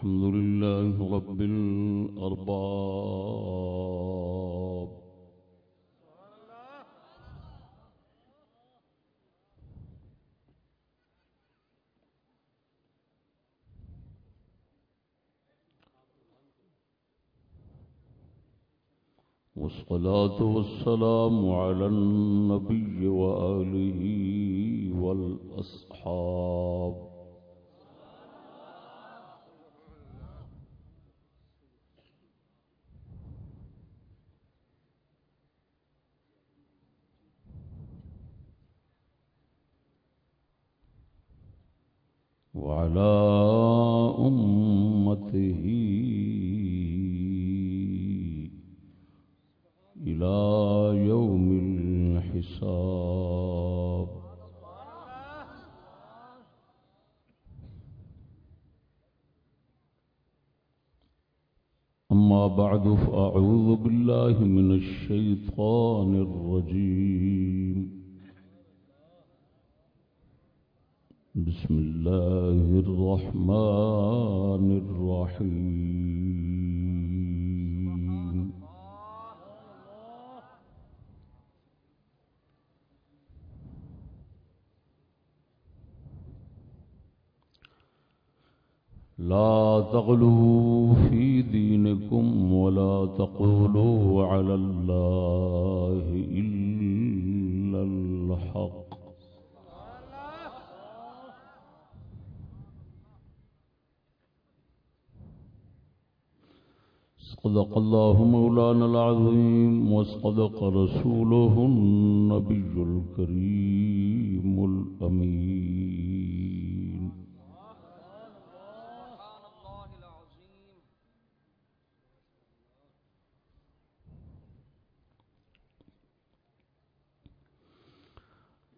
الحمد لله رب الأرباب. والصلاة والسلام على النبي وآله والأصحاب. بعد فأعوذ بالله من الشيطان الرجيم. بسم الله الرحمن الرحيم. لا تغلوا في دينكم ولا تقولوا على الله إلا الحق. صدق الله مولانا العظيم وصدق رسوله النبي الكريم الأمين.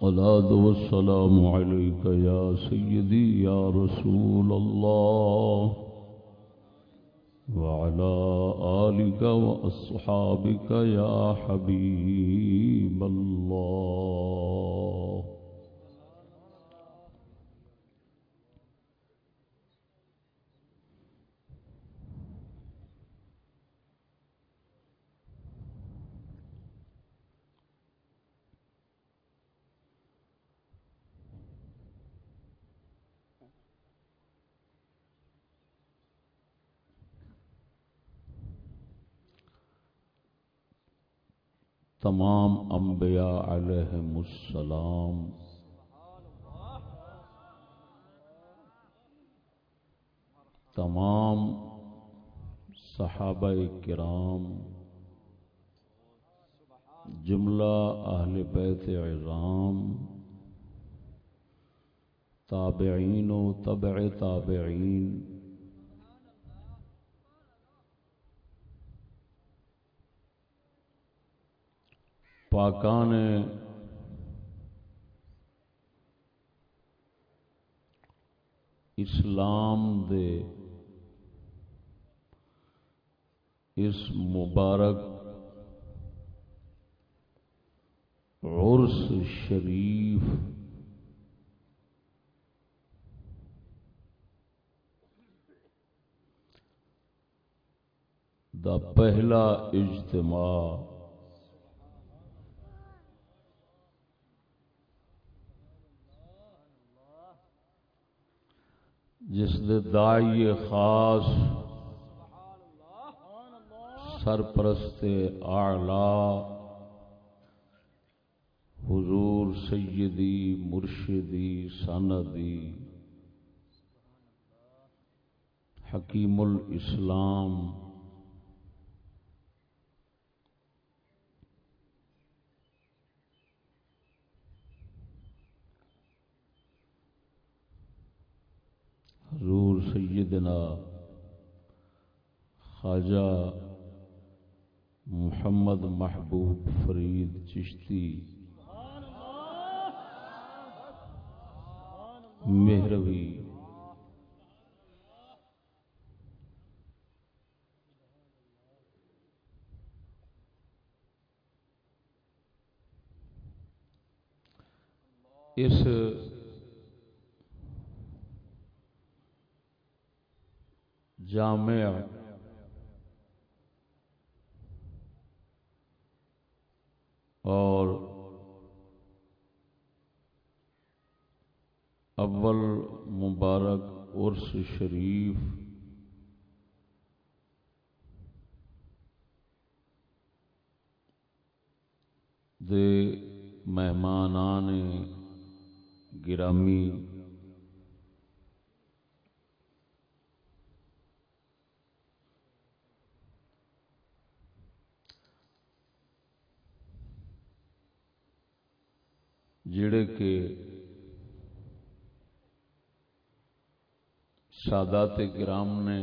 صلاة والسلام عليك يا سيدي يا رسول الله وعلى آلك وأصحابك يا حبيب الله تمام انبیاء علیہم السلام۔ تمام صحابہ کرام۔ جملہ اہل بیت عظام۔ تابعین و تبع تابعین۔ پاکان اسلام دے اس مبارک عرس شریف دا پہلا اجتماع جس دے دائی خاص سرپرست آلہ حضور سیدی مرشدی سندی حکیم الاسلام حضور سیدنا خواجہ محمد محبوب فرید چشتی مہروی اس جامع اور اول مبارک عرس شریف دے مہمانان گرامی جڑے کہ سادات گرام نے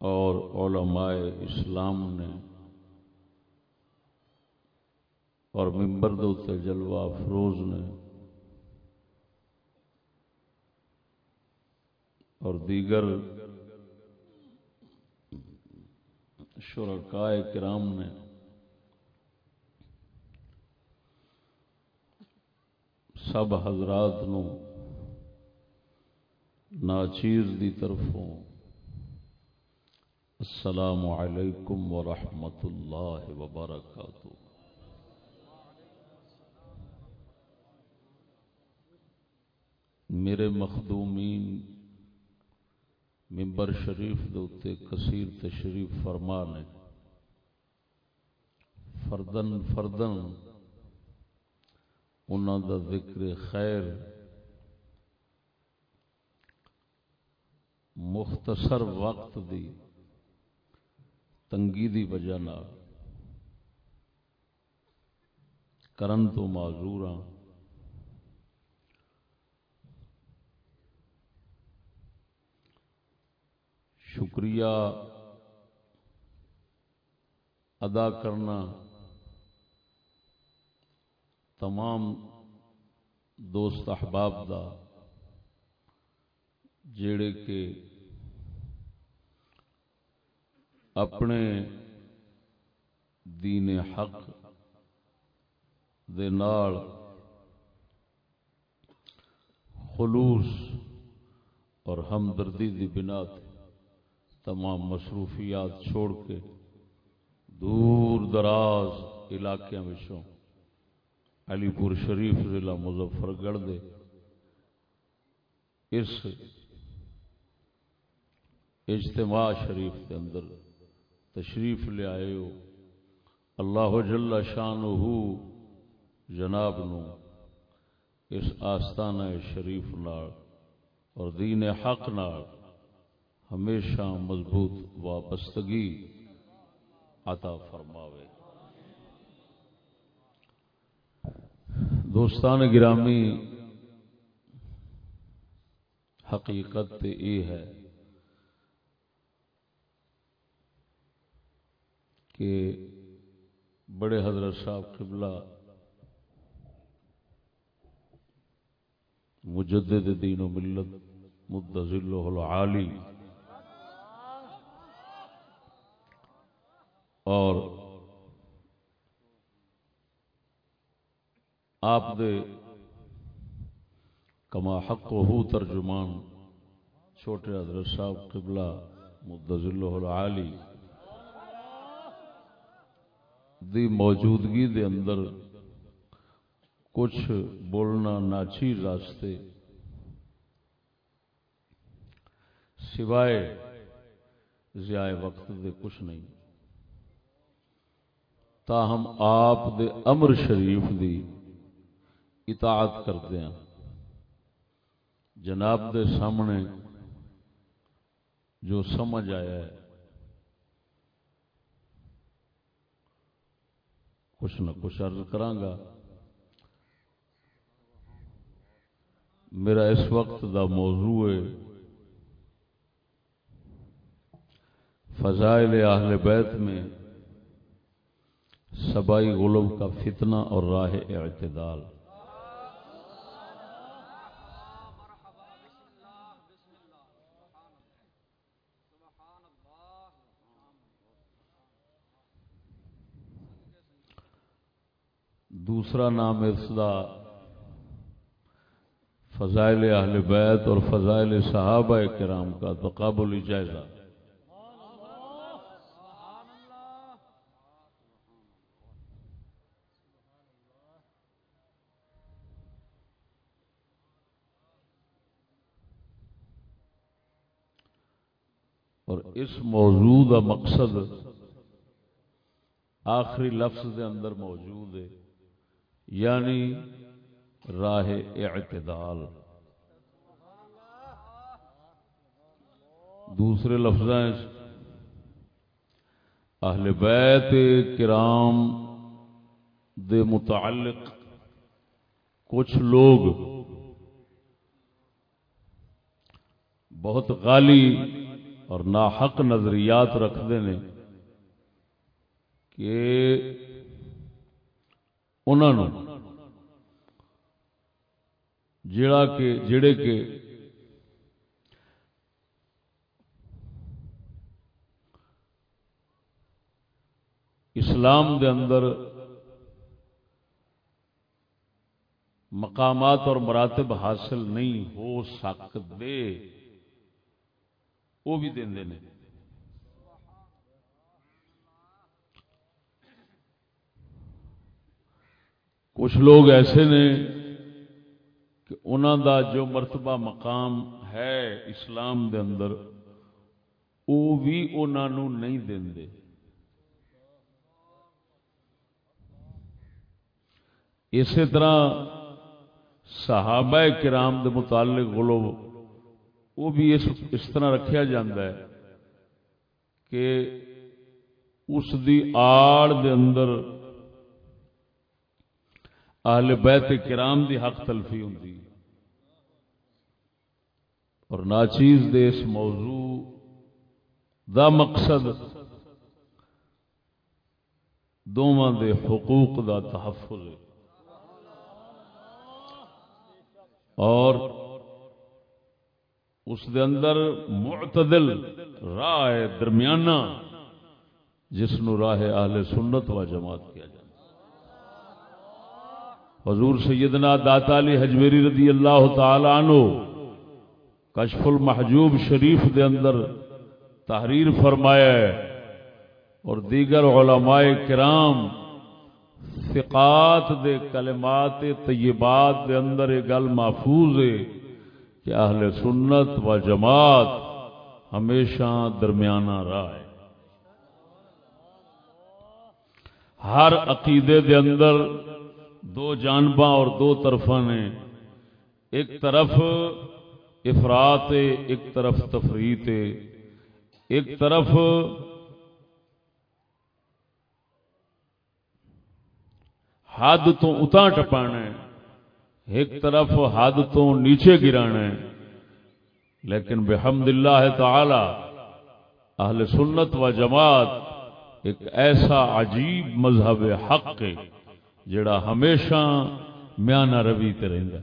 اور علماء اسلام نے اور ممبر دوتے جلوہ افروز نے اور دیگر شرکاء کرام نے سب حضرات نو ناچیز دی طرفوں السلام علیکم ورحمۃ اللہ وبرکاتہ۔ میرے مخدومین ممبر شریف دوتے کثیر تشریف فرما نے۔ فردن فردن انہوں دا ذکر خیر مختصر وقت دی تنگی دی وجہ کرن تو معذور ہاں۔ شکریہ ادا کرنا تمام دوست احباب دا جڑے کہ اپنے دین حق دے نال خلوص اور ہمدردی دی بنا تمام مصروفیات چھوڑ کے دور دراز علاقے علی پور شریف ضلع مظفر گڑھ دے۔ اس اجتماع شریف کے اندر تشریف لے آئے ہو۔ اللہ جل شان جناب نو اس آستانہ شریف نال اور دین حق نال ہمیشہ مضبوط وابستگی عطا فرماوے۔ دوستان گرامی، حقیقت یہ ہے کہ بڑے حضرت صاحب قبلہ مجدد دین و ملت مدذل العالی اور آپ دے کما حق و ترجمان چھوٹے حضرت صاحب قبلہ مدزل العالی دی موجودگی دے اندر کچھ بولنا ناچی راستے سوائے ضیاء وقت دے کچھ نہیں، تاہم آپ دے امر شریف دی اطاعت کرتے ہیں۔ جناب دے سامنے جو سمجھ آیا ہے، کچھ نہ کچھ عرض کرانگا۔ میرا اس وقت دا موضوع ہے، فضائل اہل بیت میں سبائی غلب کا فتنہ اور راہ اعتدال۔ دوسرا نام ارسدہ فضائل اہل بیت اور فضائل صحابہ کرام کا تقابلی جائزہ۔ اور اس موضوع کا مقصد آخری لفظ دے اندر موجود ہے۔ یعنی راہ اعتدال۔ دوسرے لفظ اہل بیت کرام دے متعلق کچھ لوگ بہت غالی اور ناحق نظریات رکھتے ہیں کہ انہوں جڑا کہ جڑے کہ اسلام دے اندر مقامات اور مراتب حاصل نہیں ہو سکتے، وہ بھی دے کچھ لوگ ایسے نے کہ انہوں دا جو مرتبہ مقام ہے اسلام دے اندر وہ بھی انہوں نہیں دے اسی طرح صحابہ کرام دے متعلق گلو وہ بھی اس اس طرح رکھا ہے کہ اس دی آڑ دے اندر اہل بیت کرام دی حق تلفی ہوں اور ناچیز دے اس موضوع دا مقصد دونوں دے حقوق دا تحفظ اور اس دے اندر معتدل راہ درمیانہ جس نو راہ اہل سنت و جماعت کیا جائے حضور سیدنا داتا علی حجویری رضی اللہ تعالی عنہ کشف المحجوب شریف دے اندر تحریر فرمایا ہے اور دیگر علماء کرام ثقات دے کلمات طیبات دے اندر ایک گل محفوظ ہے کہ اہل سنت و جماعت ہمیشہ درمیانہ راہ ہے۔ ہر عقیدے دے اندر دو جانباں اور دو طرف نے ایک طرف افراد ایک طرف تفریح ایک طرف حد تو اتنا ٹپانا ایک طرف حد تو نیچے گرانا لیکن بحمد اللہ تعالی، اہل سنت و جماعت ایک ایسا عجیب مذہب حق ہے۔ جڑا ہمیشہ میانہ روی تے رہندا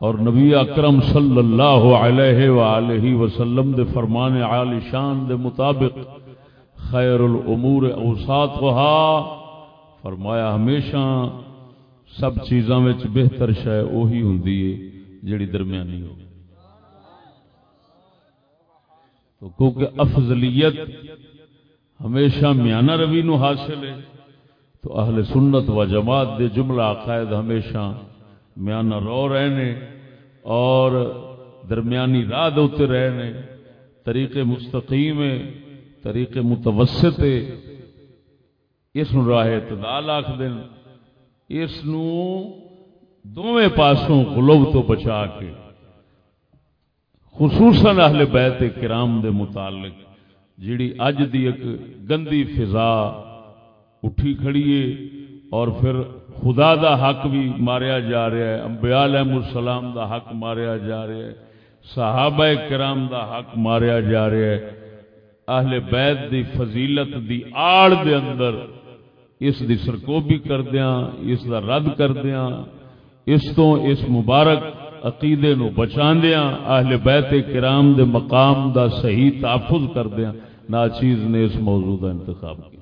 اور نبی اکرم صلی اللہ علیہ وآلہ وسلم دے فرمان عالی شان دے مطابق خیر الامور اوساطها فرمایا ہمیشہ سب چیزاں وچ بہتر شے وہی ہوندی ہے جڑی درمیانی ہو۔ تو کیونکہ افضلیت ہمیشہ میانہ روی نو حاصل ہے۔ تو اہل سنت و جماعت دے جملہ عقائد ہمیشہ میانہ رو رہنے اور درمیانی راہ دوتے رہنے طریق مستقیم طریق متوسط اس نو راہ اعتدال آخ دین اس نو دوویں پاسوں غلوب تو بچا کے خصوصاً اہل بیت کرام دے متعلق۔ جیڑی اج دی ایک گندی فضا اٹھی کھڑی ہے اور پھر خدا دا حق بھی ماریا جا رہا ہے، انبیاء علیہ السلام دا حق ماریا جا رہا ہے، صحابہ کرام دا حق ماریا جا رہا ہے۔ اہل بیت دی فضیلت دی آڑ دے اندر اس دی سرکوبی کردیاں اس دا رد کردیاں اس تو اس مبارک عقیدے نو بچاندیاں اہل بیت کرام دے مقام دا صحیح تحفظ کردیاں ناچیز نے اس موضوع کا انتخاب کیا۔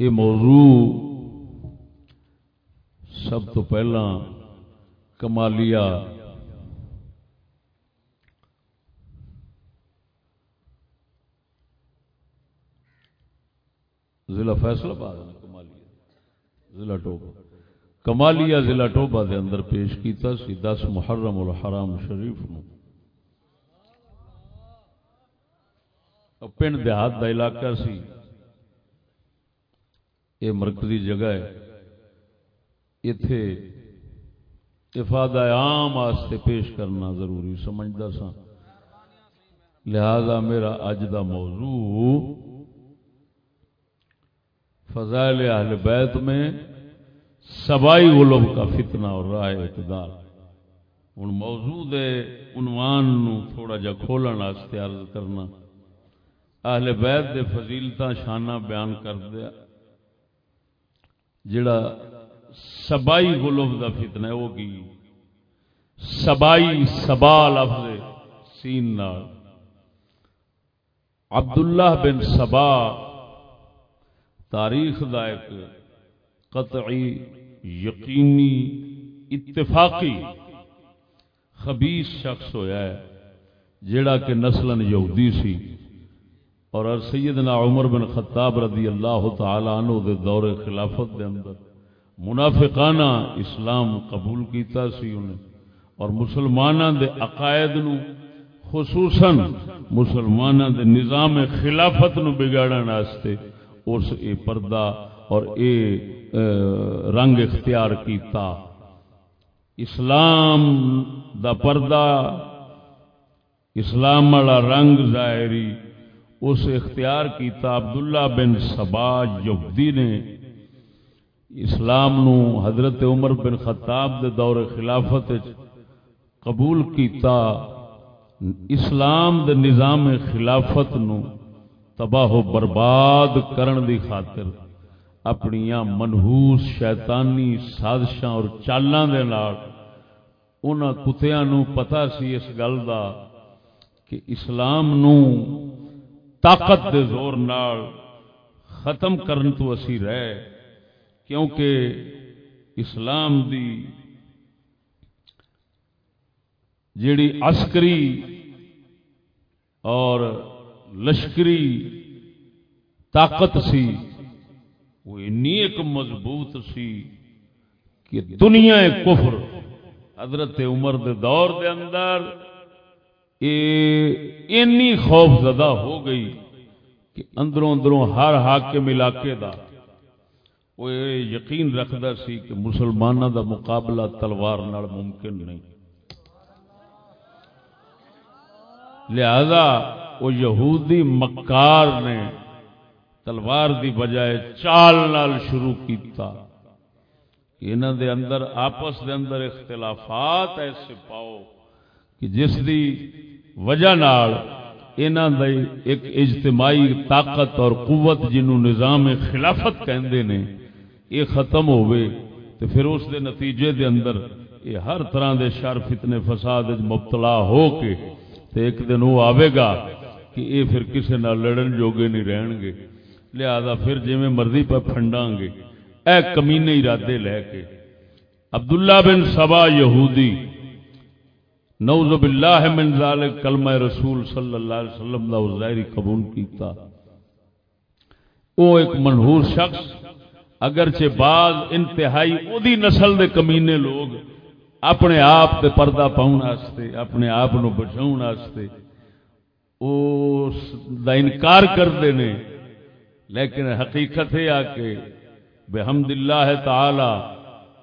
یہ موضوع سب تو پہلا کمالیا ضلع فیصلہ باد کمالیا ضلع ٹوبا کمالیا ضلع ٹوبا دے اندر پیش کیتا سی دس محرم الحرام شریف نو۔ پنڈ دیہات دا علاقہ سی۔ یہ مرکزی جگہ ہے۔ اتے افادہ عام واسطے پیش کرنا ضروری سمجھتا سا۔ لہذا میرا اج دا موضوع فضائل اہل بیت میں سبائی غلب کا فتنہ اور رائے اقتدار۔ ہوں موضوع دے عنوان نو تھوڑا جا کھولن واسطے عرض کرنا۔ اہل بیت دے فضیلتاں شانہ بیان کر دیا۔ جڑا سبائی غلوف دا فتنہ ہے، وہ کی؟ سبائی سبا لفظ سین نال۔ عبداللہ بن سبا تاریخ دا ایک قطعی یقینی اتفاقی خبیص شخص ہویا ہے، جڑا کہ نسلن یہودی سی۔ اور سیدنا عمر بن خطاب رضی اللہ تعالی عنہ دے دور خلافت دے اندر منافقانہ اسلام قبول کیتا سی انہیں اور مسلمانہ دے عقائد نو، خصوصاً مسلمانہ دے نظام خلافت نو بگاڑن واسطے اس اے پردہ اور اے رنگ اختیار کیتا۔ اسلام دا پردہ، اسلام والا رنگ ظاہری اس اختیار کیتا عبداللہ بن سبا یہودی نے اسلام نو حضرت عمر بن خطاب دے دور خلافت قبول کیتا، اسلام دے نظام خلافت نو تباہ و برباد کرن دی خاطر اپنیاں منحوس شیطانی سازشاں اور چالاں دے نال انہاں کتیاں نو پتہ سی اس گل دا کہ اسلام نو طاقت دے زور نال ختم کرن تو اسی رہے کیونکہ اسلام دی جیڑی عسکری اور لشکری طاقت سی، وہ انی ایک مضبوط سی کہ دنیا کفر حضرت عمر دے دور دے اندر اینی خوف زدہ ہو گئی کہ اندروں اندروں ہر حاکم علاقے دا وہ یقین رکھتا سی کہ مسلمانوں دا مقابلہ تلوار نال ممکن نہیں۔ لہذا وہ یہودی مکار نے تلوار دی بجائے چال نال شروع کیتا کہ انہوں دے اندر، آپس دے اندر اختلافات ایسے پاؤ کہ جس دی وجہ نال انہوں ایک اجتماعی طاقت اور قوت جنہوں نظام خلافت کہندے نے، یہ ختم ہوئے تو پھر اس دے نتیجے دے اندر یہ ہر طرح دے شر، فتنے، فساد مبتلا ہو کے تو ایک دن وہ آئے گا کہ یہ پھر کسی نہ لڑن جوگے نہیں رہن گے۔ لہذا پھر جی مرضی پہ پھنڈاں گے، اے کمینے ارادے لے کے۔ عبداللہ بن سبا یہودی نعوذ باللہ من ذالک، کلمہ رسول صلی اللہ علیہ وسلم دا ظاہری قبول کیتا۔ او ایک منحور شخص، اگرچہ بعض انتہائی اودی نسل دے کمینے لوگ اپنے آپ تے پردہ پاؤن واسطے اپنے آپ نو بچاؤن واسطے اس دا انکار کرتے نے۔ لیکن حقیقت ہے آ کے بحمد اللہ تعالی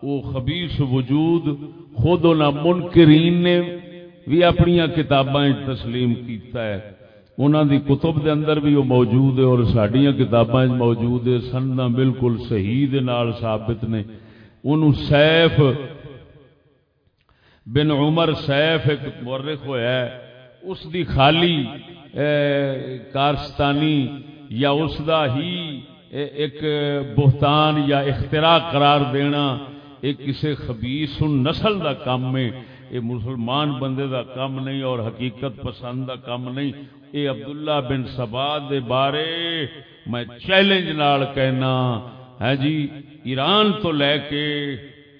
او خبیث وجود خود انہوں منکرین نے بھی اپنی کتاباں تسلیم کیتا ہے۔ انہوں دی کتب دے اندر بھی وہ موجود ہے اور سڈیا کتاباں موجود ہے۔ سننا بالکل صحیح دے نال ثابت نے۔ انہوں سیف بن عمر سیف ایک مورخ ہوا ہے۔ اس دی خالی کارستانی یا اس دا ہی ایک بہتان یا اختراع قرار دینا، ایک کسی خبیس نسل دا کام ہے۔ یہ مسلمان بندے دا کام نہیں اور حقیقت پسند دا کام نہیں۔ اے عبداللہ بن سباد دے بارے میں چیلنج نال کہنا ہے جی ایران تو لے کے،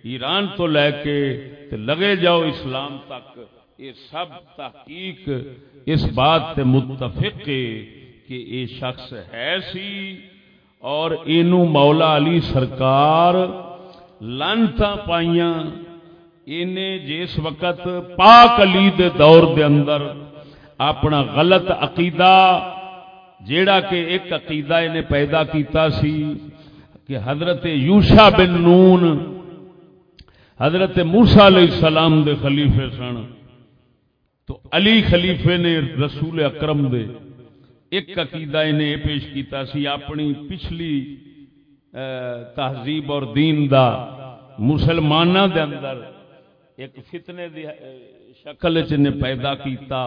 ایران تو لے کے لگے جاؤ اسلام تک۔ یہ سب تحقیق اس بات تے متفق کہ یہ شخص ہے سی اور اینو مولا علی سرکار لانتا پائیاں انہیں جس وقت پاک علی دے دور دے اندر اپنا غلط عقیدہ، جیڑا کہ ایک عقیدہ انہیں پیدا کیتا سی کہ حضرت یوشا بن نون، حضرت موسا علیہ السلام دے خلیفے سن۔ تو علی خلیفے نے رسول اکرم دے ایک عقیدہ انہیں پیش کیتا سی اپنی پچھلی تہذیب اور دین دا مسلمانہ دے اندر۔ ایک فتنے دی شکل چنے پیدا کیتا۔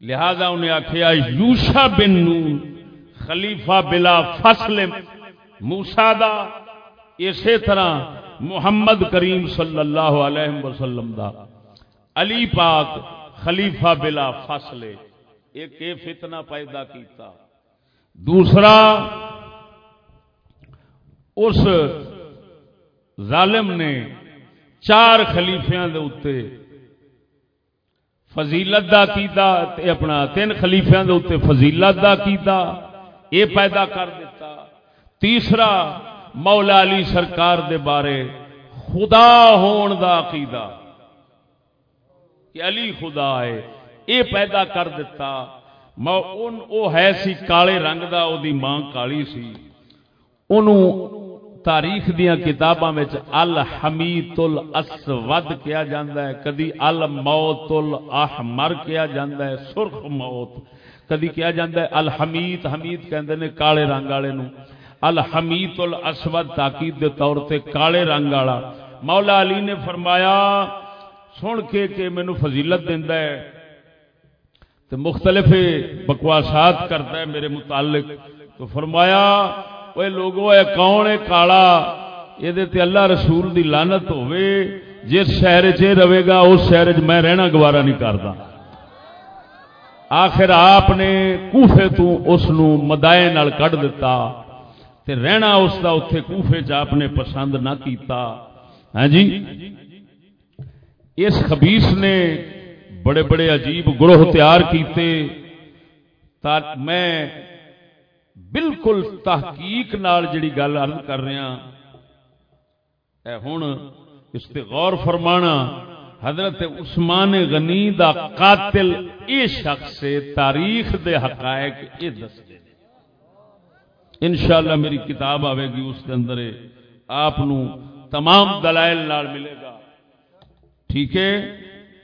لہذا انہیں آخیا یوشا بن نون خلیفہ بلا فصل موسا دا اسی طرح محمد کریم صلی اللہ علیہ وسلم دا۔ علی پاک خلیفہ بلا فصل، ایک یہ فتنہ پیدا کیتا۔ دوسرا، اس ظالم نے چار خلیفیاں دے اتے فضیلت دا کیتا تے اپنا تین خلیفیاں دے اتے فضیلت دا کیتا یہ پیدا کر دیتا۔ تیسرا، مولا علی سرکار دے بارے خدا ہون دا عقیدہ۔ کہ علی خدا ہے، اے پیدا کر دیتا۔ ان او ہے سی کالے رنگ دا، او دی ماں کالی سی۔ انہوں تاریخ دیا کتاباں الحمیت الاسود کیا جاندہ ہے، کدی الموت الاحمر کیا جاندہ ہے، سرخ موت، کدی کیا جاندہ ہے، الحمید، حمید کہندے نے کالے رنگ والے نو الحمیت الاسود تاکید دے طور تے کالے رنگ والا۔ مولا علی نے فرمایا، سن کے کہ مینو فضیلت دینا ہے۔ تو مختلف بکواسات کرتا ہے میرے متعلق۔ تو فرمایا وہ لوگوں ہے کون ہے کالا یہ اللہ رسول دی لانت ہوے جس شہر چ رہے گا اس شہر چ میں رہنا گوارا نہیں کرتا آخر آپ نے کوفے تو اس مدائے نال کڈ دیتا تے رہنا اس دا اتے کوفے چ آپ نے پسند نہ کیتا ہاں جی اس خبیس نے بڑے بڑے عجیب گروہ تیار کیتے تا میں بالکل تحقیق نال جڑی گل ارد کر رہا اے ہوں اس تے غور فرمانا، حضرت عثمان غنی دا قاتل اے شخص سے تاریخ دے حقائق یہ دس دے انشاءاللہ میری کتاب آئے گی اس کے اندر، آپ تمام دلائل نال ملے گا۔ ٹھیک ہے؟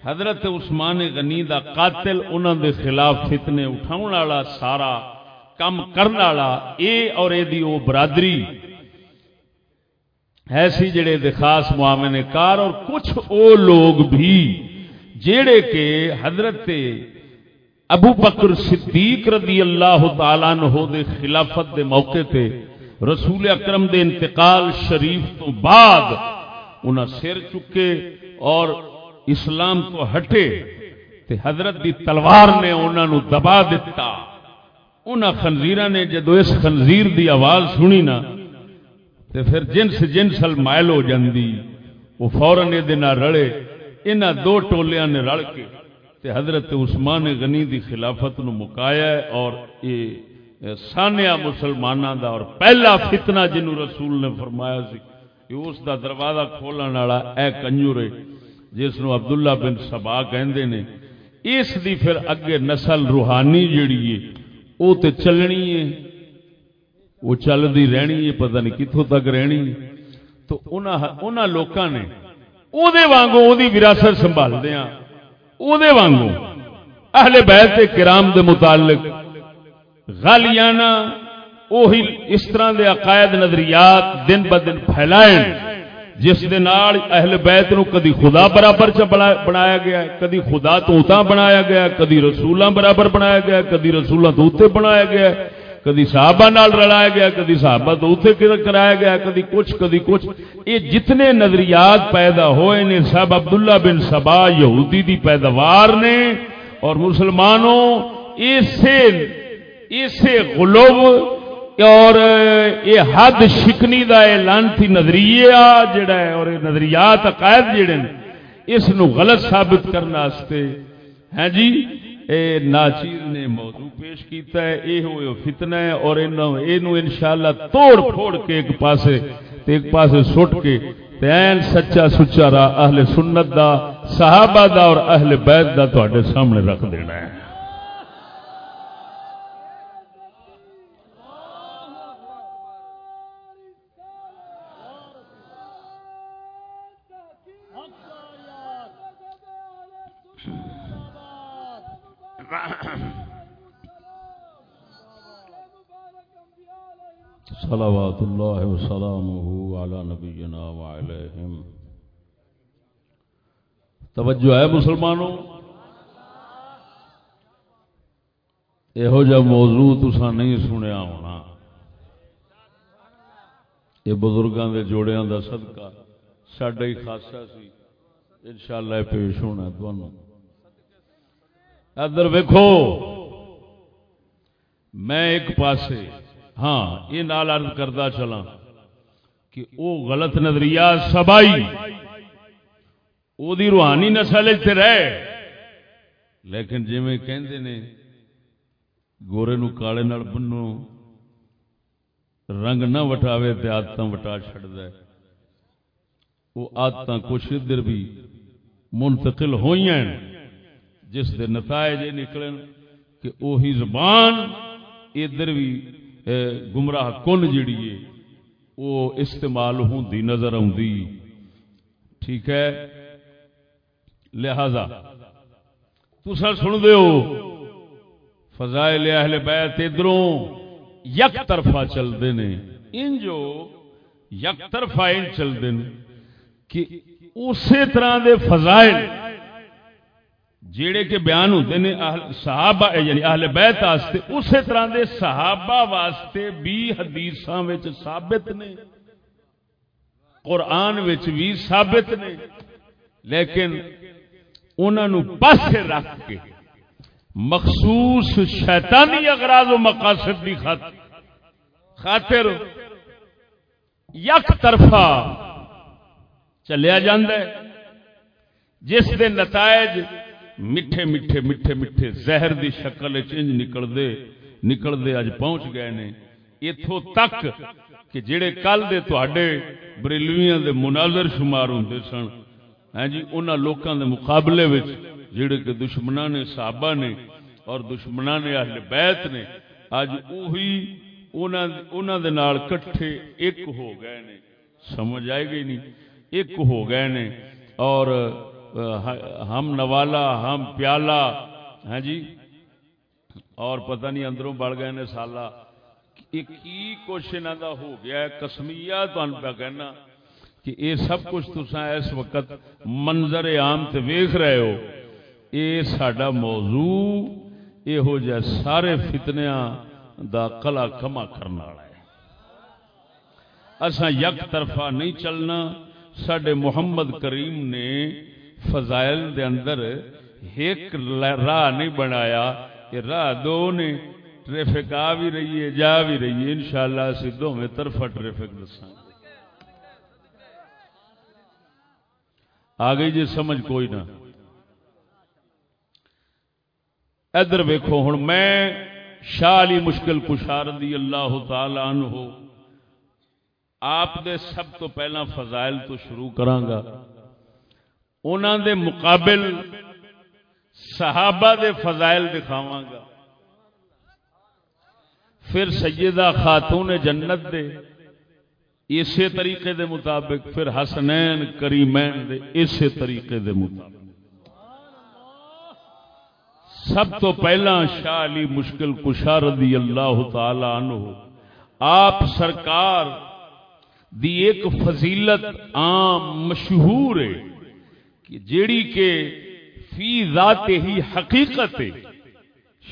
حضرت عثمان غنی دا قاتل انہوں دے خلاف فتنے اٹھاؤ والا سارا کم کرنے والا، اے اور اے دی او برادری۔ ایسی جڑے دے خاص معاملے کار اور کچھ او لوگ بھی جڑے کے حضرت ابو بکر صدیق رضی اللہ تعالیٰ عنہ دے خلافت دے موقع تے رسول اکرم دے انتقال شریف تو بعد انہاں سر چکے اور اسلام تو ہٹے تے حضرت دی تلوار نے انہوں نے دبا دیتا انہاں خنزیر نے جدو اس خنزیر دی آواز سنی نا، تے پھر جنس جنسل مائل ہو جاندی، وہ فورن یہ رڑے انہاں دو ٹولیاں نے رل کے، تے حضرت عثمان غنی دی خلافت نو مکایا ہے، اور یہ سانیہ مسلمانوں دا اور پہلا فتنہ جنہوں رسول نے فرمایا سی اس دا دروازہ کھولنے والا اے کنجورے جس نو عبداللہ بن سبا کہندے نے۔ اس دی پھر اگے نسل روحانی جڑی ہے وہ تے چلنی ہے وہ چلتی رہنی ہے پتہ نہیں کتوں تک رہنی تو انہاں لوکاں نے او دے وانگو او دی وراثت سنبھال دیاں او دے وانگو اہل بیت کرام دے متعلق غالیانہ اوہی اس طرح دے عقائد نظریات دن ب دن پھیلائیں جس دے نال اہل بیت نو کدی خدا برابر چ بنایا گیا ہے، کدی خدا تو اتا بنایا گیا ہے، کدی رسولاں برابر بنایا گیا ہے، کدی رسولاں تو اتے بنایا گیا ہے، کدی صحابہ نال رلایا گیا کدی صحابہ تو اتے کرایا گیا کدی کچھ کدی کچھ۔ یہ جتنے نظریات پیدا ہوئے نے، سب عبداللہ بن سبا یہودی دی پیداوار نے۔ اور مسلمانوں، اسے اسے غلوب اور یہ حد شکنی دا لانتی نظریہ جڑا ہے اور نظریات عقائد جڑے ہیں، اس نو غلط ثابت کرنے واسطے۔ ہیں جی اے ناچیر نے موضوع پیش کیتا ہے، اے ہوئے فتنہ ہے اور اینو انشاءاللہ توڑ پھوڑ کے ایک پاسے، تے ایک پاسے سٹ کے تین سچا سچا راہ اہل سنت دا، صحابہ دا اور اہل بیت دا تو سامنے رکھ دینا ہے۔ صلوات اللہ وسلامه على نبینا وعلیہم توجہ ہے مسلمانوں؟ یہو جا موضوع تسا نہیں سنیا ہونا۔ یہ بزرگوں کے جوڑیاں دا صدقہ سڈا ہی خاصا سی۔ انشاءاللہ پیش ہونا تمہوں ادھر ویکھو۔ میں ایک پاسے ہاں یہ نال عرض کرتا چلا کہ وہ غلط نظریہ سبائی وہ روحانی نسل رہے۔ لیکن جی میں کہندے نے، گورے نو کالے نال بنو، رنگ نہ وٹاوے تے آدت وٹا چڑ دے وہ کچھ ادھر بھی منتقل ہوئی ہیں، جس دے نتائج یہ نکلن کہ وہی زبان ادھر بھی گمراہ کن جیڑی ہے وہ استعمال ہوں دی نظر آؤں ٹھیک ہے؟ لہذا تسا سن دیو فضائل اہل بیت ادھروں یک طرفہ چلتے ہیں ان جو یک طرفہ ان چلتے ہیں کہ اسی طرح دے فضائل جیڑے کے بیان ہوتے ہیں صحابہ یعنی اہل بیت واسطے، اسی طرح دے صحابہ واسطے بھی حدیثاں وچ ثابت نے، قرآن وچ بھی ثابت نے، لیکن انہوں پاسے رکھ کے مخصوص شیطانی اغراض و مقاصد کی خاطر یک طرفہ چلیا جاندے جس دے نتائج میٹھے میٹھے میٹھے میٹھے زہر دی شکل چنج نکل دے نکل دے اج پہنچ گئے نے۔ اتو تک کہ جڑے کل دے تواڈے بریلویاں دے مناظر شمار ہوندے سن ہاں جی انہاں لوکاں دے مقابلے وچ جڑے کہ دشمناں نے صحابہ نے اور دشمناں نے اہل بیت نے، اج اوہی انہاں انہاں دے نال کٹھے ایک ہو گئے نے۔ سمجھ آئے گی نہیں؟ ایک ہو گئے نے۔ اور ہم نوالا، ہم پیالہ ہاں جی؟ اور پتہ نہیں اندروں بڑھ گئے نے سالہ کی کچھ انہوں کا ہو گیا ہے؟ کسمیا پہ کہنا کہ یہ سب کچھ تسا اس وقت منظر عام تے ویخ رہے ہو۔ یہ سڈا موضوع یہ ہو جائے سارے فتنیا دا کلا کما کرنے والا ہے۔ اسا یک طرفہ نہیں چلنا سڈے محمد کریم نے فضائل دے اندر ایک راہ نہیں بنایا کہ راہ دو نے۔ ٹریفک آ بھی رہی ہے، جا بھی رہی ہے۔ انشاءاللہ اسی دو میں طرفہ ٹریفک دساں۔ آ گئی جی سمجھ کوئی نہ۔ ادھر ویکھو ہوں میں شاہ علی مشکل کشار دی اللہ تعالی عنہ، آپ دے سب تو پہلا فضائل تو شروع کرانگا انہوں دے مقابل صحابہ دے فضائل دکھاواں گا۔ پھر سیدہ خاتون جنت دے اسی طریقے دے مطابق، پھر حسنین کریمین دے اسی طریقے دے مطابق۔ سب تو پہلا شاہ علی مشکل کشا رضی اللہ تعالی عنہ، آپ سرکار دی ایک فضیلت عام مشہور ہے۔ کہ جیڑی کے فی ذات ہی حقیقت ہے،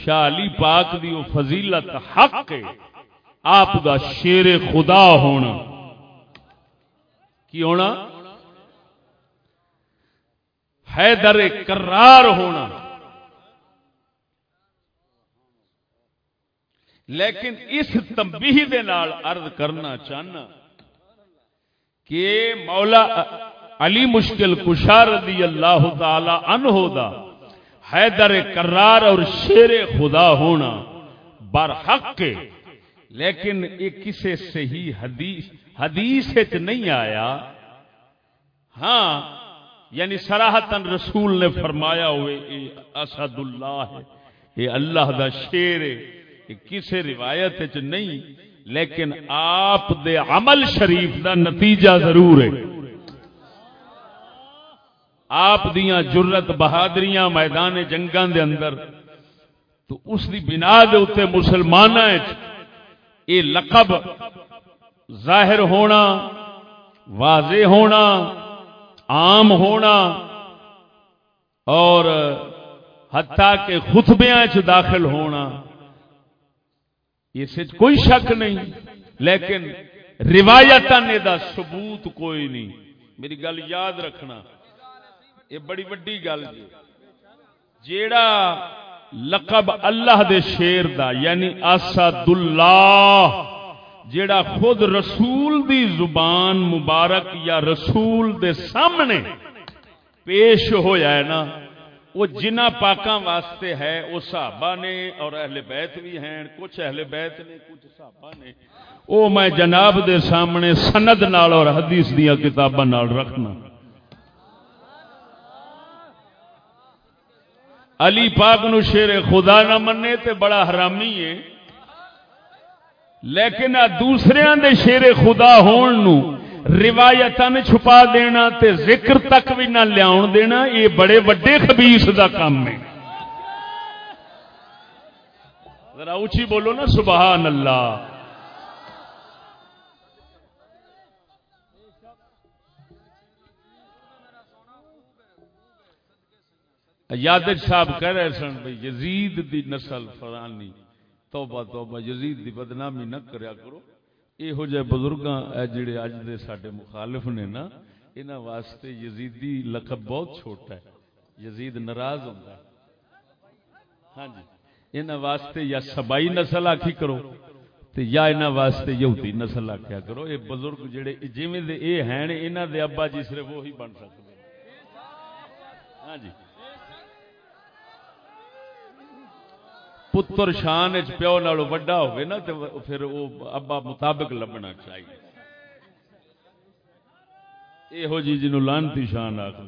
شاہ علی پاک دی وہ فضیلت حق ہے۔ آپ دا شیر خدا ہونا۔ کی ہونا؟ حیدر کرار ہونا۔ لیکن اس تنبیہ دے نال عرض کرنا چاہنا کہ مولا علی مشکل کشار رضی اللہ تعالی عنہ دا حیدر کرار اور شیر خدا ہونا برحق لیکن یہ کسی صحیح حدیث حدیث نہیں آیا۔ ہاں یعنی سراہتن رسول نے فرمایا ہوئے، اے اسد اللہ ہے یہ اللہ دا شیر ہے۔ کسی روایت نہیں، لیکن آپ دے عمل شریف دا نتیجہ ضرور ہے۔ آپ دیاں جرت بہادریاں میدان جنگاں دے اندر، تو اس دی بنا دے اتنے مسلمان یہ لقب ظاہر ہونا، واضح ہونا، عام ہونا، اور حتیٰ کہ خطبیاں چ داخل ہونا، اس کوئی شک نہیں، لیکن روایت ثبوت کوئی نہیں۔ میری گل یاد رکھنا۔ یہ بڑی وڈی گل جی۔ جیڑا لقب اللہ دے شیر دا یعنی اسد اللہ جیڑا خود رسول دی زبان مبارک یا رسول دے سامنے پیش ہویا ہے نا، وہ جنہ پاکاں واسطے ہے، وہ صحابہ نے اور اہل بیت بھی ہیں، کچھ اہل بیت نے، کچھ صحابہ نے۔ وہ میں جناب دے سامنے سند نال اور حدیث دیا کتاباں نال رکھنا۔ علی پاک نو شیر خدا نہ منے تے بڑا حرامی ہے۔ لیکن دوسرے دے شیر خدا ہون نو روایتاں چھپا دینا تے ذکر تک بھی نہ لیاؤن دینا، یہ بڑے وڈے خبیث دا کام ہے۔ ذرا اونچی بولو نا، سبحان اللہ۔ یاد صاحب کہہ رہے سن بھائی یزید دی نسل فرانی توبہ توبہ، یزید دی بدنامی نہ کریا کرو۔ یہو جہ بزرگاں جڑے اج دے ساڈے مخالف نے نا، انہاں واسطے یزیدی لقب بہت چھوٹا ہے۔ یزید ناراض ہوندا ہے۔ ہاں جی انہاں واسطے یا سبائی نسل آکھی کرو تے یا انہاں واسطے یہودی نسل آکھیا کرو۔ اے بزرگ جڑے جویں دے اے ہیں، انہاں دے ابا جی صرف وہی بن سکدے۔ ہاں جی۔ پتر شان پیو نالو وڈا ہوئے نا تو پھر وہ ابا مطابق لبنا چاہیے۔ یہ جی جنو لانتی شان آخ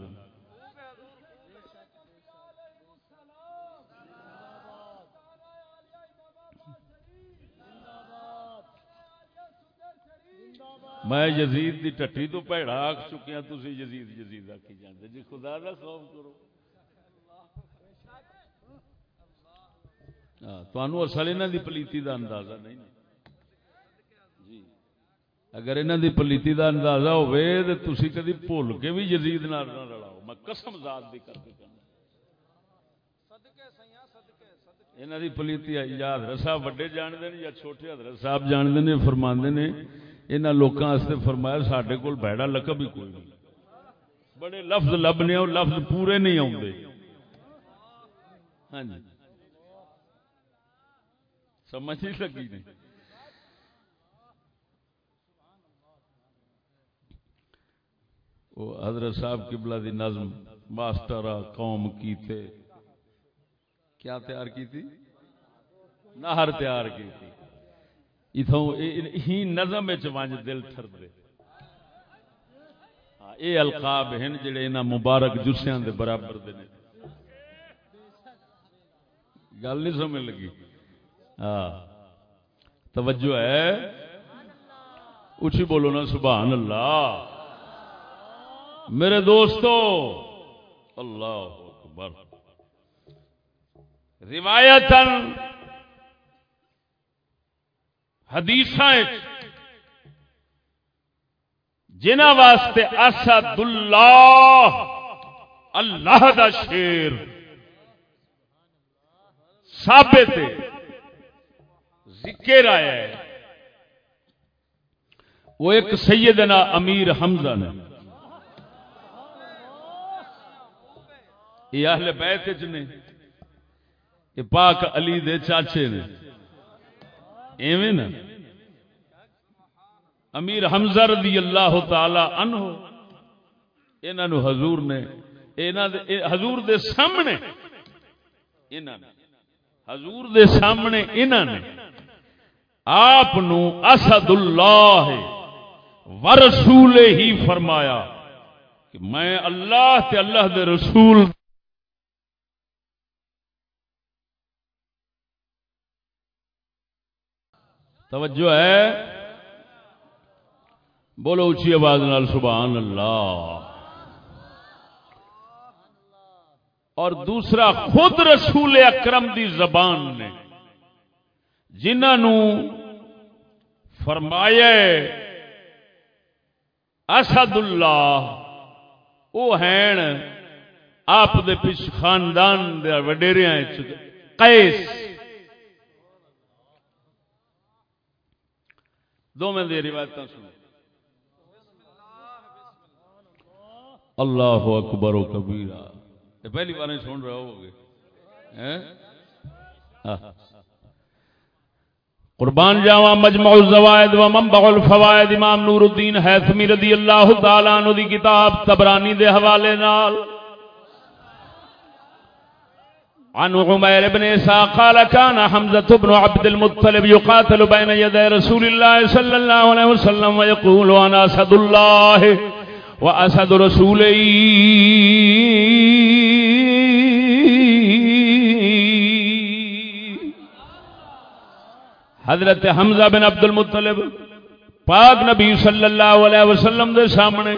میں یزید دی ٹٹی تو پیڑا آخ چکیا ہاں، تھی یزید یزید آخی جانے جی خدا کا خوف کرو۔ اصل یہاں دی پلیتی دا اندازہ نہیں جی۔ اگر یہاں دی پلیتی دا اندازہ ہوئے تو تھی کدی بھول کے بھی یزید نہ رلاؤ۔ میں قسم ذات بھی کر کے یہاں دی پلیتی یا حضرت صاحب وڈے جانتے ہیں یا چھوٹے حضرت صاحب جانتے ہیں فرماندے نے یہاں لوگوں فرمایا سڈے کول بیڑا لقب ہی کوئی نہیں۔ بڑے لفظ لبنے اور لفظ پورے نہیں آتے ہاں جی۔ سمجھ ہی لگی نہیں۔ وہ حضرت صاحب قبلہ دی نظم ماسٹر قوم کی تھے۔ کیا تیار کی تھی؟ نہر تیار کی تھی۔ اتوں ہی نظم ونج دل ٹر دے یہ ہاں، القاب ہیں جڑے انہاں مبارک جسیاں دے برابر دے گل نہیں سمجھ لگی۔ ہاں۔ توجہ ہے۔ اچھی بولو نا، سبحان اللہ۔ میرے دوستو، اللہ اکبر۔ روایت حدیث جنہ واسطے اسد اللہ اللہ دا شیر ثابت ذکر آیا ہے؟ وہ ایک سیدنا امیر حمزہ نے۔ یہ اہل بیت نے۔ یہ پاک علی دے چاچے نے۔ ایویں نا۔ امیر حمزہ رضی اللہ تعالی عنہ انہوں حضور نے، انہاں دے حضور دے سامنے، انہاں حضور دے سامنے انہوں نے آپ اسد اللہ ورسول ہی فرمایا کہ میں اللہ تے اللہ دے رسول توجہ ہے۔ بولو اچھی آواز نال، سبحان اللہ۔ اور دوسرا خود رسول اکرم دی زبان نے جنہوں فرمایا اسد اللہ وہ ہیں آپ دے پچھ خاندان دے وڈیریا قیس۔ دو میں دے روایت سنو۔ اللہ اکبر و کبیرہ۔ پہلی بار سن رہے ہو گے قربان جاوا مجمع الزوائد و منبع الفوائد امام نور الدین حیثمی رضی اللہ تعالی عنہ دی کتاب تبرانی دے حوالے نال۔ عن عمير بن إسحاق قال كان حمزة بن عبد المطلب يقاتل بين يدي رسول الله صلى الله عليه وسلم ويقول أنا أسد الله وأسد رسولي حضرت حمزہ بن عبد المطلب پاک نبی صلی اللہ علیہ وسلم دے سامنے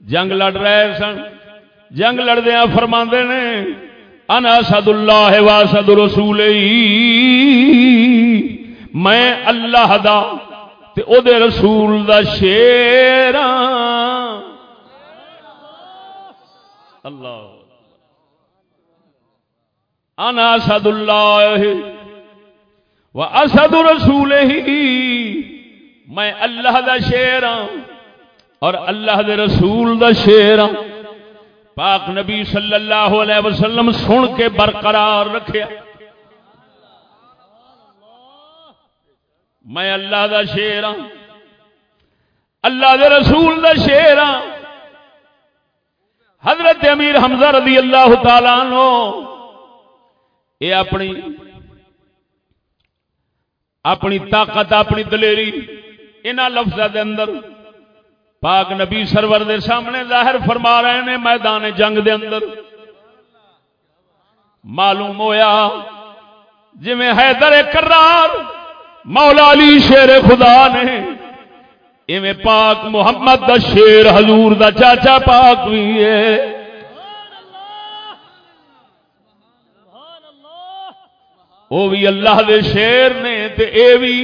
جنگ لڑ رہے سن۔ جنگ لڑدیا فرما نے، انا سد اللہ واسد رسول میں اللہ دا تے او دے رسول دا شیر ہاں۔ اللہ۔ انا سد اللہ و اسد رسول ہی میں اللہ دا شیر ہاں اور اللہ دے رسول دا شیر ہاں۔ پاک نبی صلی اللہ علیہ وسلم سن کے برقرار رکھیا میں اللہ دا شیر ہاں۔ اللہ دے رسول دا شیر ہاں۔ حضرت امیر حمزہ رضی اللہ تعالی عنہ یہ اپنی اپنی طاقت، اپنی دلیری ان لفظ دے اندر پاک نبی سرور دے سامنے ظاہر فرما رہے ہیں میدان جنگ دے اندر۔ معلوم ہویا جی میں حیدر کرار مولا علی شیر خدا نے ایویں پاک محمد دا شیر حضور دا چاچا پاک بھی ہے۔ وہ بھی اللہ دے شیر نے تے اے بھی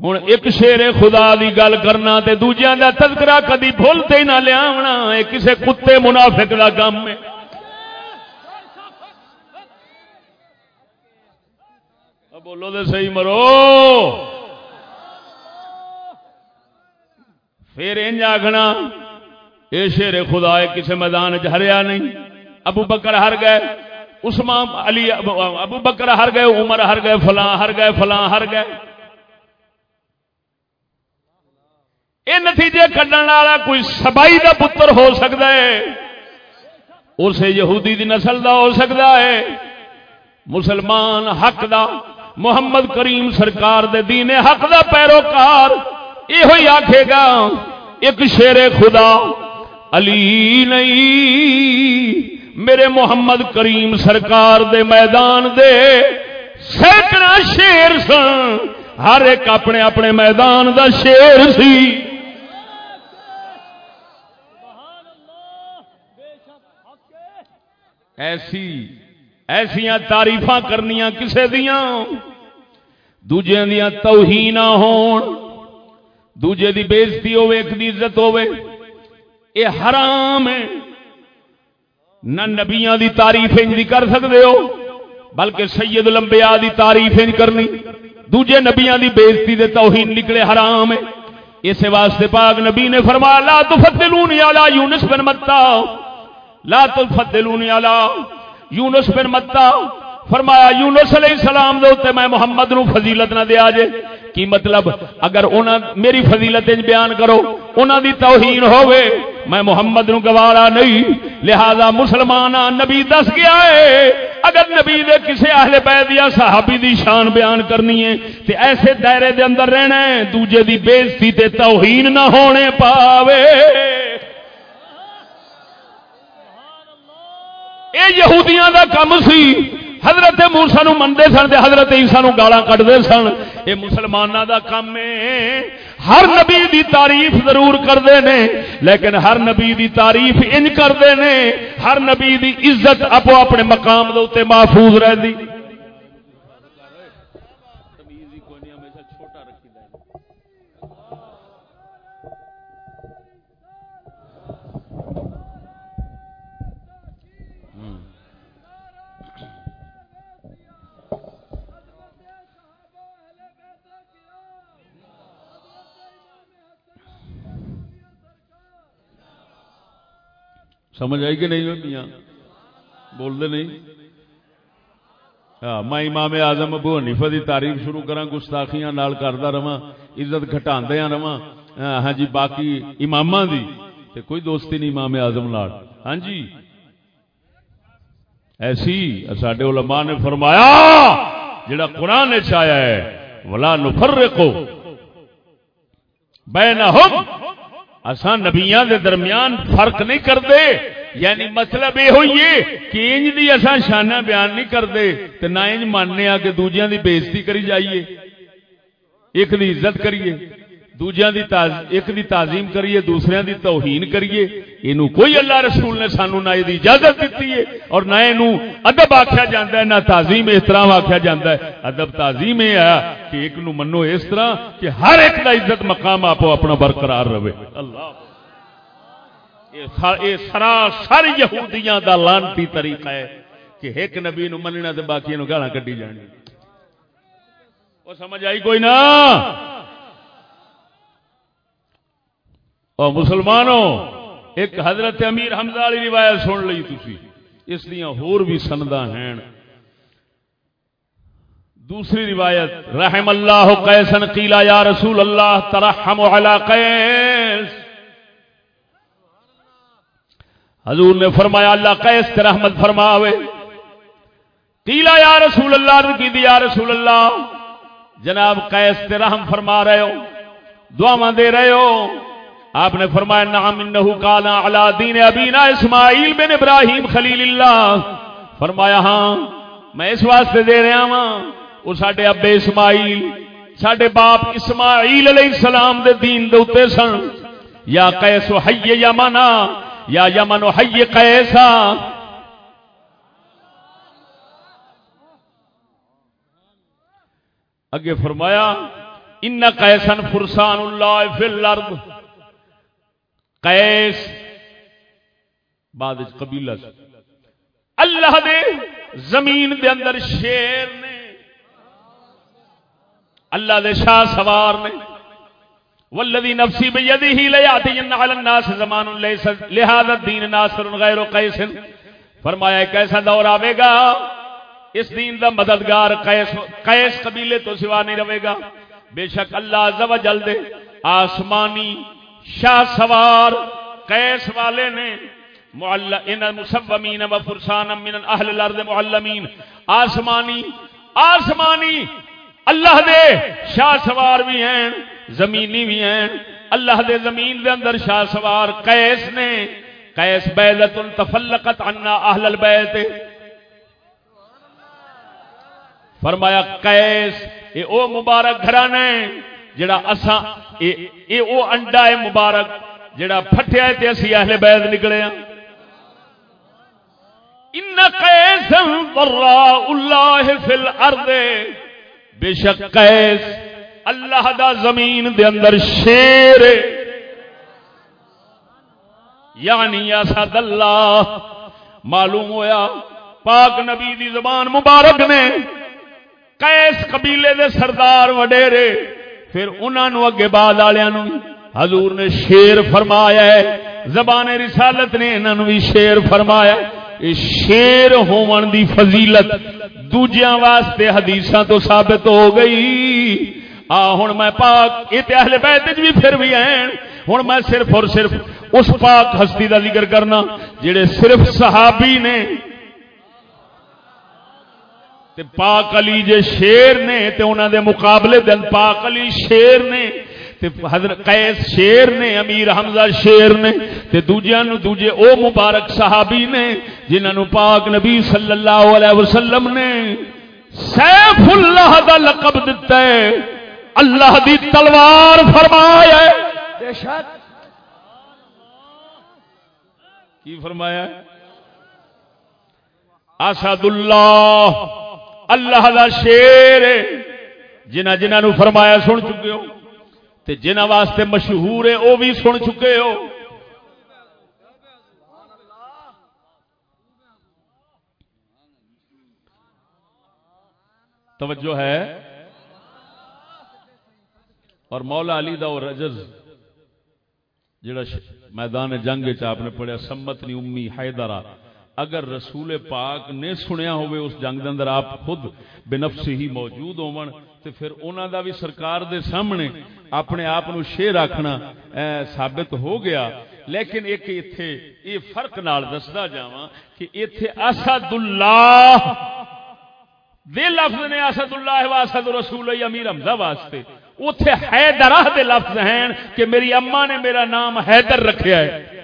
ہوں ایک شیر خدا دی گل کرنا تے دوجیاں دا تذکرہ کدی بھولتے ہی نہ لیا یہ کسے کتے منافق دا کام ہے۔ بولو دے صحیح مرو۔ پھر انج آخنا یہ شیر خدا ہے کسے میدان چریا نہیں۔ ابو بکر ہر گئے اسمان علی ابو بکر ہر گئے، عمر ہر گئے، فلاں ہر گئے، فلاں ہر گئے۔ یہ نتیجے کھڈن والا کوئی سبائی دا پتر ہو سکتا ہے۔ اسے یہودی دی نسل دا ہو سکتا ہے۔ مسلمان حق دا، محمد کریم سرکار دے دین حق دا پیروکار یہ آکھے گا، ایک شیر خدا، علی نہیں۔ میرے محمد کریم سرکار دے میدان دے سینکڑا شیر سن۔ ہر ایک اپنے اپنے میدان دا شیر سی۔ ایسی ایسیا تاریف کرنی کسے دیا دوجے دیا توہین ہون۔ دوجے دی بےزتی ہوے ایک دی عزت ہوے اے حرام ہے۔ نہ نبیاں دی تعریف انج دی کر سکتے ہو، بلکہ سید الانبیاء دی تعریف انج کرنی۔ دوجے نبیاں دی بےزتی دے توہین نکلے حرام ہے۔ اس واسطے پاک نبی نے فرمایا، لا تفضلونی علی یونس بن متا۔ لا تفضلونی علی یونس بن متا۔ فرمایا، یونس علیہ السلام دے اوتے میں محمد نو فضیلت نہ دیا جے۔ کی مطلب؟ اگر اونا میری فضیلت بیان کرو، اونا دی توہین ہوئے میں محمد نو گوارا نہیں، لہذا مسلمان نبی دس گیا ہے، اگر نبی دے کسے اہل بیت یا صحابی دی شان بیان کرنی ہے، تے ایسے دائرے دے اندر رہنا ہے، دوجے دی بےزتی تے توہین نہ ہونے پاوے۔ اے یہودیاں دا کم سی حضرت موسا نو منتے سن حضرت عیسا گالا کٹتے سن۔ یہ مسلمانوں دا کام ہے ہر نبی دی تعریف ضرور کرتے ہیں لیکن ہر نبی دی تعریف انج کرتے ہیں ہر نبی دی عزت اپو اپنے مقام دے محفوظ رہتی سمجھ آئی کہ نہیں میاں بول دے نہیں؟ ہاں میں امام اعظم ابو حنیفہ دی تعریف شروع کرا گستاخیاں نال کردا رواں، عزت گھٹاندیاں رواں۔ ہاں،, ہاں جی باقی اماماں دی تے کوئی دوستی نہیں امام اعظم نال۔ ہاں جی۔ ایسی ساڈے علماء نے فرمایا، جڑا قرآن وچ آیا ہے، ولا نفرقو بینہم اساں نبیاں دے درمیان فرق نہیں کرتے یعنی مطلب یہ ہوئی کہ انج دی اساں شانہ بیان نہیں کرتے تے نہ انج ماننے آ کہ دوجیاں دی بےزتی کری جائیے۔ ایک دی عزت کریے، دوجیاں دی تاز... ایک دی تعظیم کریے، دوسریاں دی توہین کریے۔ اینو کوئی اللہ رسول نے سانو نہ دی اجازت دیتی ہے اور نہ اینو ادب آکھیا جاندا ہے، نہ تعظیم احترام آکھیا جاندا ہے۔ ادب تعظیم ہے کہ ایک نو منو اس طرح کہ ہر ایک دا عزت مقام آپو اپنا برقرار رہے۔ اللہ۔ یہ سراسر یہودیاں دا لانتی طریقہ ہے کہ ایک نبی نو مننا تے باقی نو گالاں کڈی جانی۔ وہ سمجھ آئی کوئی نہ؟ اور مسلمانوں ایک حضرت امیر حمزہ والی روایت سن لی تھی اس لیے ہور بھی سندا ہیں۔ دوسری روایت، رحم اللہ قیسن قیلا یا رسول اللہ، ترحم علی قیس۔ حضور نے فرمایا، اللہ قیس تے رحمت فرماوے۔ قیلا یا رسول اللہ کی دی، یا رسول اللہ، جناب قیس رحم فرما رہے ہو، دعاواں دے رہے ہو۔ آپ نے فرمایا نام انہو کالا علا دین ابینا اسماعیل بن ابراہیم خلیل اللہ۔ فرمایا ہاں میں اس واسطے دے رہا ہاں وہ ساڈے ابے اسماعیل، ساڈے باپ اسماعیل علیہ السلام دے دین دے اوتے سن۔ یا قیس حی یمنا، یا یمن حی قیسا۔ اگے فرمایا، ان قیسن فرسان اللہ فی الارض۔ قیس بعد قبیلہ اللہ دے زمین دے اندر شیر نے، اللہ دے شاہ سوار نے، والذی نفسی بیدیہی لیاتین علی الناس زمان لہذا الدین ناصر غیر قیس۔ فرمایا ایک ایسا دور آوے گا، اس دین دا مددگار قیس قیس قبیلے تو سوا نہیں رہے گا۔ بے شک اللہ عز و جل دے آسمانی شاہ سوار قیس والے نے مسومین و فرسان من اہل الارض معلمین، آسمانی آسمانی، اللہ دے شاہ سوار بھی ہیں، زمینی بھی ہیں، اللہ دے زمین دے اندر شاہ سوار قیس نے، قیس بیلت تفلقت عنا اہل البیت۔ فرمایا، قیس، اے او مبارک گھرانے جڑا اساں اے, اے او انڈا ہے مبارک جڑا پھٹیا ہے تے اسی اہل بیت نکلے ہیں ان قیس وراء اللہ فی الارض بے شک قیس اللہ دا زمین دے اندر شیر یعنی اسد اللہ۔ معلوم ہویا پاک نبی دی زبان مبارک نے کیس قبیلے دے سردار وڈیرے۔ پھر انہوں اگے بعد والوں حضور نے شیر فرمایا ہے، زبان رسالت نے انہوں بھی شیر فرمایا ہے۔ شیر ہون دی فضیلت دوجیاں واسطے حدیثاں تو ثابت ہو گئی۔ آ ہوں میں پاک، یہ اہل بیت بھی پھر بھی ہیں۔ ہوں میں صرف اور صرف اس پاک ہستی کا ذکر کرنا، جڑے صرف صحابی نے تے پاک علی جے شیر نے تے انہاں دے مقابلے دن پاک علی شیر نے تے حضرت قیس شیر نے امیر حمزہ شیر نے تے دوجیاں نو دوجے او مبارک صحابی نے جنہاں نو پاک نبی صلی اللہ علیہ وسلم نے سیف اللہ دا لقب دتا ہے اللہ دی تلوار فرمایا ہے۔ بے شک۔ کی فرمایا اسد اللہ۔ اللہ دا شیر جنہ جنہ نو فرمایا سن چکے ہو تے جنہ واسطے مشہور ہے وہ بھی سن چکے ہو۔ توجہ ہے۔ اور مولا علی دا اور رجز۔ جڑا میدان جنگ آپ نے پڑھیا، سمت نی امی حیدرہ اگر رسول پاک نے سنیا ہوئے اس جنگ دے اندر آپ خود بنفس ہی موجود ہون، تے پھر انہاں دا بھی سرکار دے سامنے اپنے آپ نو شیر رکھنا ثابت ہو گیا۔ لیکن ایک ایتھے یہ فرق نال دسدا جاواں کہ ایتھے اسد اللہ دے لفظ نے اسد اللہ و اسد رسول امیر حمزہ واسطے۔ اوتھے حیدرہ دے لفظ ہیں کہ میری اما نے میرا نام حیدر رکھیا ہے۔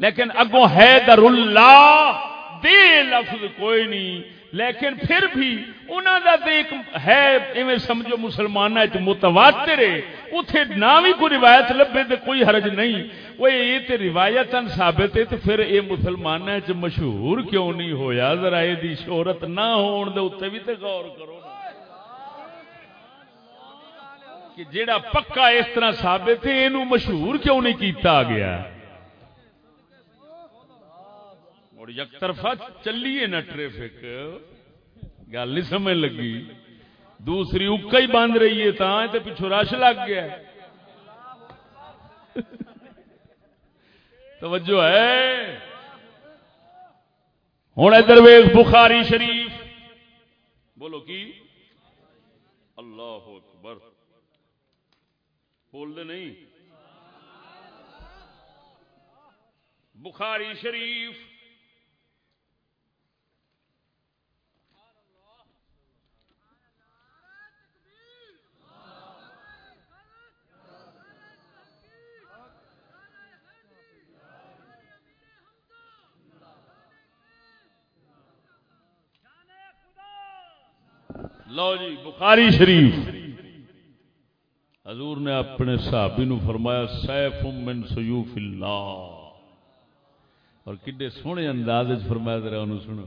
لیکن اگوں حیدر اللہ دے لفظ کوئی نہیں، لیکن پھر بھی انہوں کا ایک ہے، ایویں سمجھو مسلمان متواتر ہے اتنے نہ بھی کوئی روایت لبے تو کوئی حرج نہیں۔ وہ یہ تو روایت ثابت ہے تو پھر یہ مسلمان مشہور کیوں نہیں ہویا؟ ذرا یہ شہرت نہ ہون دے اتنے بھی تو غور کرو کہ جیڑا پکا اس طرح ثابت ہے یہ مشہور کیوں نہیں کیتا گیا؟ اور یک طرفہ چلیے نا ٹریفک۔ گل نہیں سمجھ لگی۔ دوسری اکا ہی بند رہی ہے تو پچھو رش لگ گیا۔ توجہ ہے۔ ہوں ادھر ویخ بخاری شریف۔ بولو کی؟ اللہ اکبر۔ بول دے نہیں۔ بخاری شریف۔ لو جی بخاری شریف۔ حضور نے اپنے صحابی نو فرمایا، سیف من سیوف اللہ۔ اور کڈے سونے انداز فرمایا، ذرا انہوں سنو۔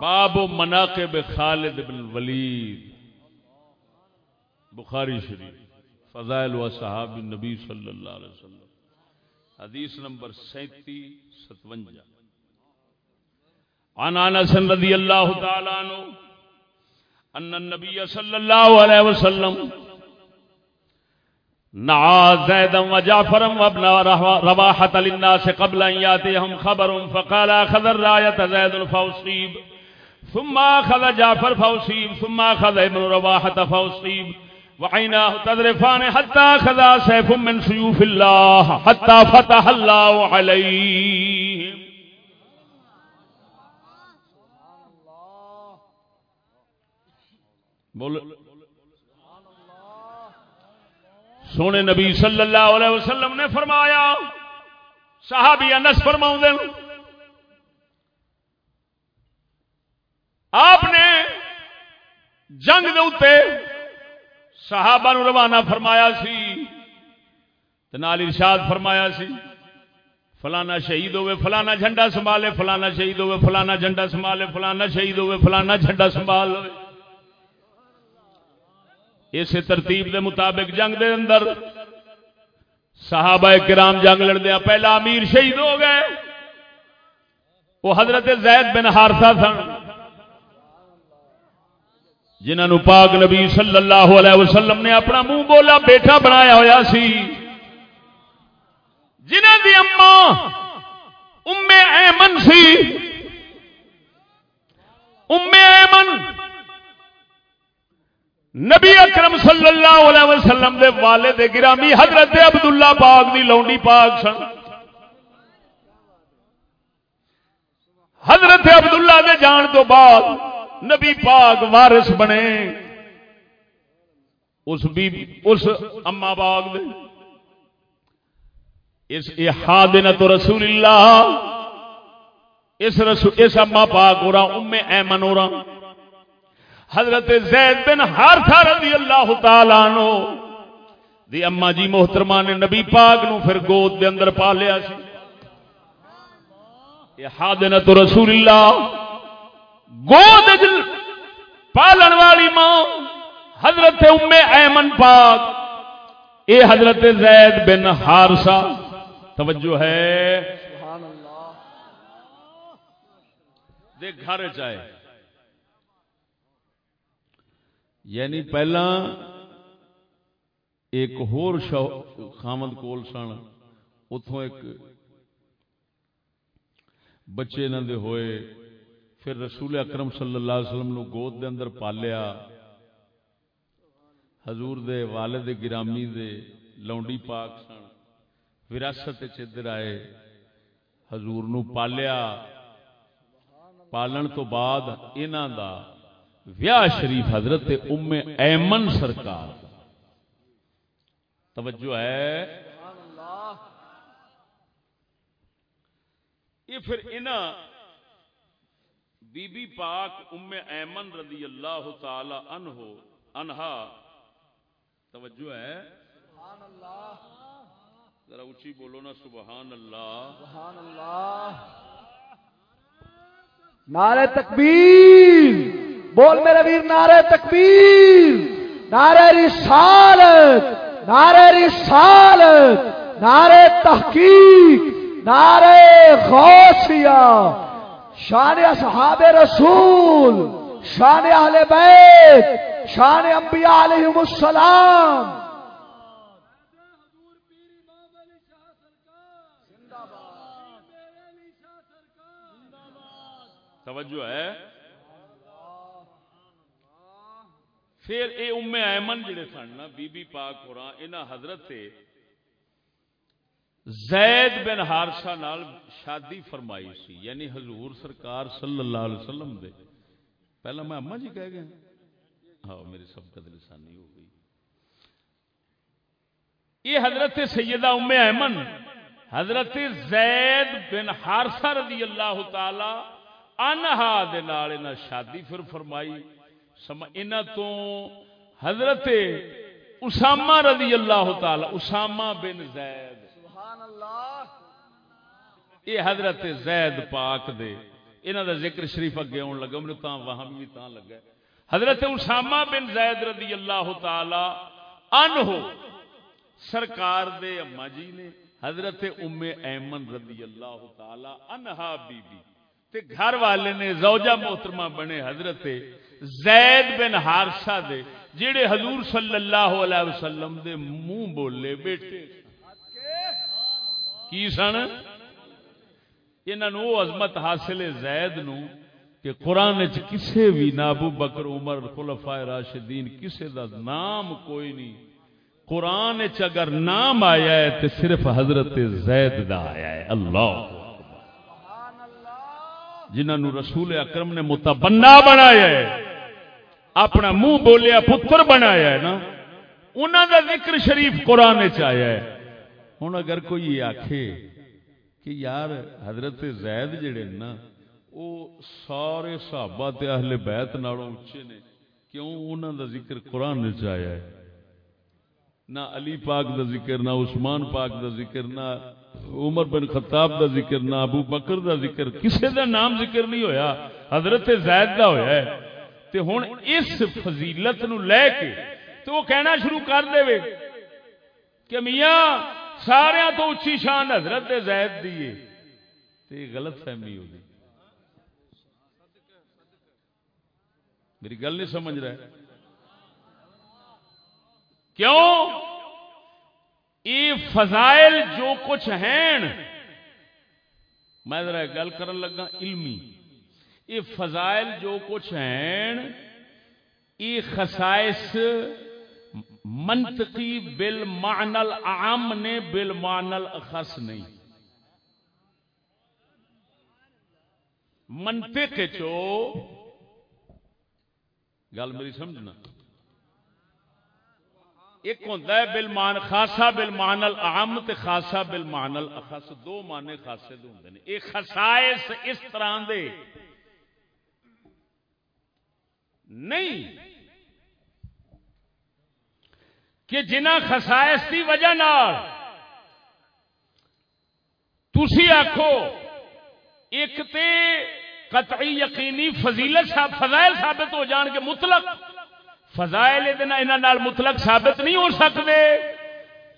باب مناقب خالد بن ولید۔ بخاری شریف۔ فضائل و صحاب نبی صلی اللہ علیہ وسلم۔ حدیث نمبر سینتی ستوجا عن انس رضی اللہ تعالی عنہ ان النبي صلى الله عليه وسلم نعى زيدا وجعفرا وابن رواحة للناس قبل أن يأتيهم خبر فقال أخذ الراية زيد فأصيب ثم أخذ جعفر فأصيب ثم أخذ ابن رواحة فأصيب وعيناه تذرفان حتى أخذ سيف من سيوف الله حتى فتح الله عليه بول سونے نبی صلی اللہ علیہ وسلم نے فرمایا صحابی انس فرما آپ نے جنگ دے صحابہ نو روانہ فرمایا سی نال ارشاد فرمایا سی، فلانا شہید ہوئے، فلانا جھنڈا سنبھالے، فلانا شہید ہوئے، فلانا جھنڈا سنبھالے، فلانا شہید ہوئے، فلانا جھنڈا سنبھال ہوئے اسی ترتیب دے مطابق جنگ دے اندر صحابہ کرام جنگ لڑدیا پہلا امیر شہید ہو گئے۔ وہ حضرت زید بن ہارسا سن، جنہوں پاک نبی صلی اللہ علیہ وسلم نے اپنا منہ بولا، بیٹا بنایا ہوا سی۔ جنہ دی اما ام ایمن سی ام ایمن نبی اکرم صلی اللہ علیہ وسلم دے والد گرامی حضرت عبداللہ پاک دی لونڈی پاک سن۔ حضرت عبداللہ دے جان تو بعد نبی پاک وارث بنے۔ اس بی اس اما باغ دے۔ اس احادنت رسول اللہ۔ اس رسول اس اما پاک اور ام ایمن اور حضرت زید بن ہارتھا رضی اللہ تعالی عنہ دی اما جی محترمہ نے نبی پاک نو پھر گود دے اندر پا لیا سی۔ احادنت رسول اللہ گود پالن والی ماں حضرت ام ایمن پاک۔ اے حضرت زید بن ہارسا توجہ ہے۔ دیکھ گھر چاہے یعنی پہلا ایک ہور خامد کول سن اتوں ایک بچے انہوں دے ہوئے، پھر رسول اکرم صلی اللہ علیہ وسلم نو گود دے اندر پالیا۔ حضور دے، والد گرامی دے، لونڈی پاک سن، وراثت چدر آئے۔ حضور نو پالیا۔ پالن تو بعد انہاں دا ویاہ شریف حضرت ام ایمن سرکار۔ توجہ ہے۔ یہ پھر انہاں بی بی پاک ام ایمن رضی اللہ تعالی عنہ، انہا، توجہ ہے۔ سبحان اللہ ذرا اچھی بولو نا، سبحان اللہ۔ سبحان اللہ۔ نعرہ تکبیر۔ بول میرے ویر، نعرہ تکبیر، نعرہ رسالت نعرہ رسالت، نعرہ تحقیق، نعرہ غوثیہ، شان اصحاب رسول، شان اہل بیت، شان انبیاء علیہم السلام۔ توجہ ہے۔ پھر اے ام ایمن جڑے سن نا، بی بی پاک قرآن انہاں حضرت زید بن ہارسا نال شادی فرمائی سی یعنی حضور سرکار صلی اللہ علیہ وسلم دے۔ پہلا میں اما جی کہہ گیا۔ ہاں میری سب کا لسانی ہو گئی۔ یہ حضرت سیدہ ام ایمن، حضرت زید بن ہارسا رضی اللہ تعالی انہا شادی پھر فرمائی۔ انہ تو حضرت اسامہ رضی اللہ تعالی اسامہ بن زید. یہ حضرت زید پاک دے۔ انہ دا ذکر شریف اگے آن لگا میرے تاں وہاں بھی تاں لگا۔ حضرت اسامہ بن زید رضی اللہ تعالی عنہ سرکار دے اما جی نے حضرت ام ایمن رضی اللہ تعالی عنہا بی بی تے گھر والے نے زوجہ محترمہ بنے حضرت زید بن ہارسا دے جڑے حضور صلی اللہ علیہ وسلم دے منہ بولے بیٹے۔ کی سن؟ انہوں عظمت حاصل زید نو کہ قرآن چ کسے بھی نابو بکر، عمر خلفائے راشدین کسے دا نام کوئی نہیں۔ قرآن اگر نام آیا ہے تو صرف حضرت زید دا آیا ہے۔ اللہ۔ جنہوں رسول اکرم نے متبنا بنایا ہے، اپنا منہ بولیا پتر بنایا ہے نا، انہوں کا ذکر شریف قرآن چیا ہے۔ ہوں اگر کوئی یہ آخ کہ یار حضرت زید جڑے نا وہ سارے صحابہ تے اہل بیت نالوں اچے نے، کیوں انہوں دا ذکر قرآن وچ آیا ہے؟ نہ علی پاک دا ذکر، نہ عثمان پاک دا ذکر، نہ عمر بن خطاب دا ذکر، نہ ابو بکر دا ذکر، کسے دا نام ذکر نہیں ہویا، حضرت زید دا ہویا ہے۔ تے ہن اس فضیلت نو لے کے تو وہ کہنا شروع کر دے وے کہ میاں، سارے تو اچھی شان حضرت زید دیے تے غلط فہمی ہوگی میری گل نہیں سمجھ رہا ہے۔ کیوں؟ یہ فضائل جو کچھ ہیں۔ میں ذرا گل کرن لگا، علمی۔ یہ فضائل جو کچھ ہیں، یہ خصائص منطقی بل معنل عام نے بل معنل اخص نہیں۔ منطق چو۔ گل میری سمجھنا۔ ایک ہوتا ہے بل مان خاصا بل مانل اہم تے خاصا بل مانل اخص دو مانے خاصے دے ہوندے نے۔ ایک خصائص اس طرح دے۔ نہیں، کہ جنہ خصائص دی وجہ نال تسی آکھو، ایک تے قطعی یقینی فضیلت فضائل ثابت ہو جان کے مطلق فضائل نال مطلق ثابت نہیں ہو سکتے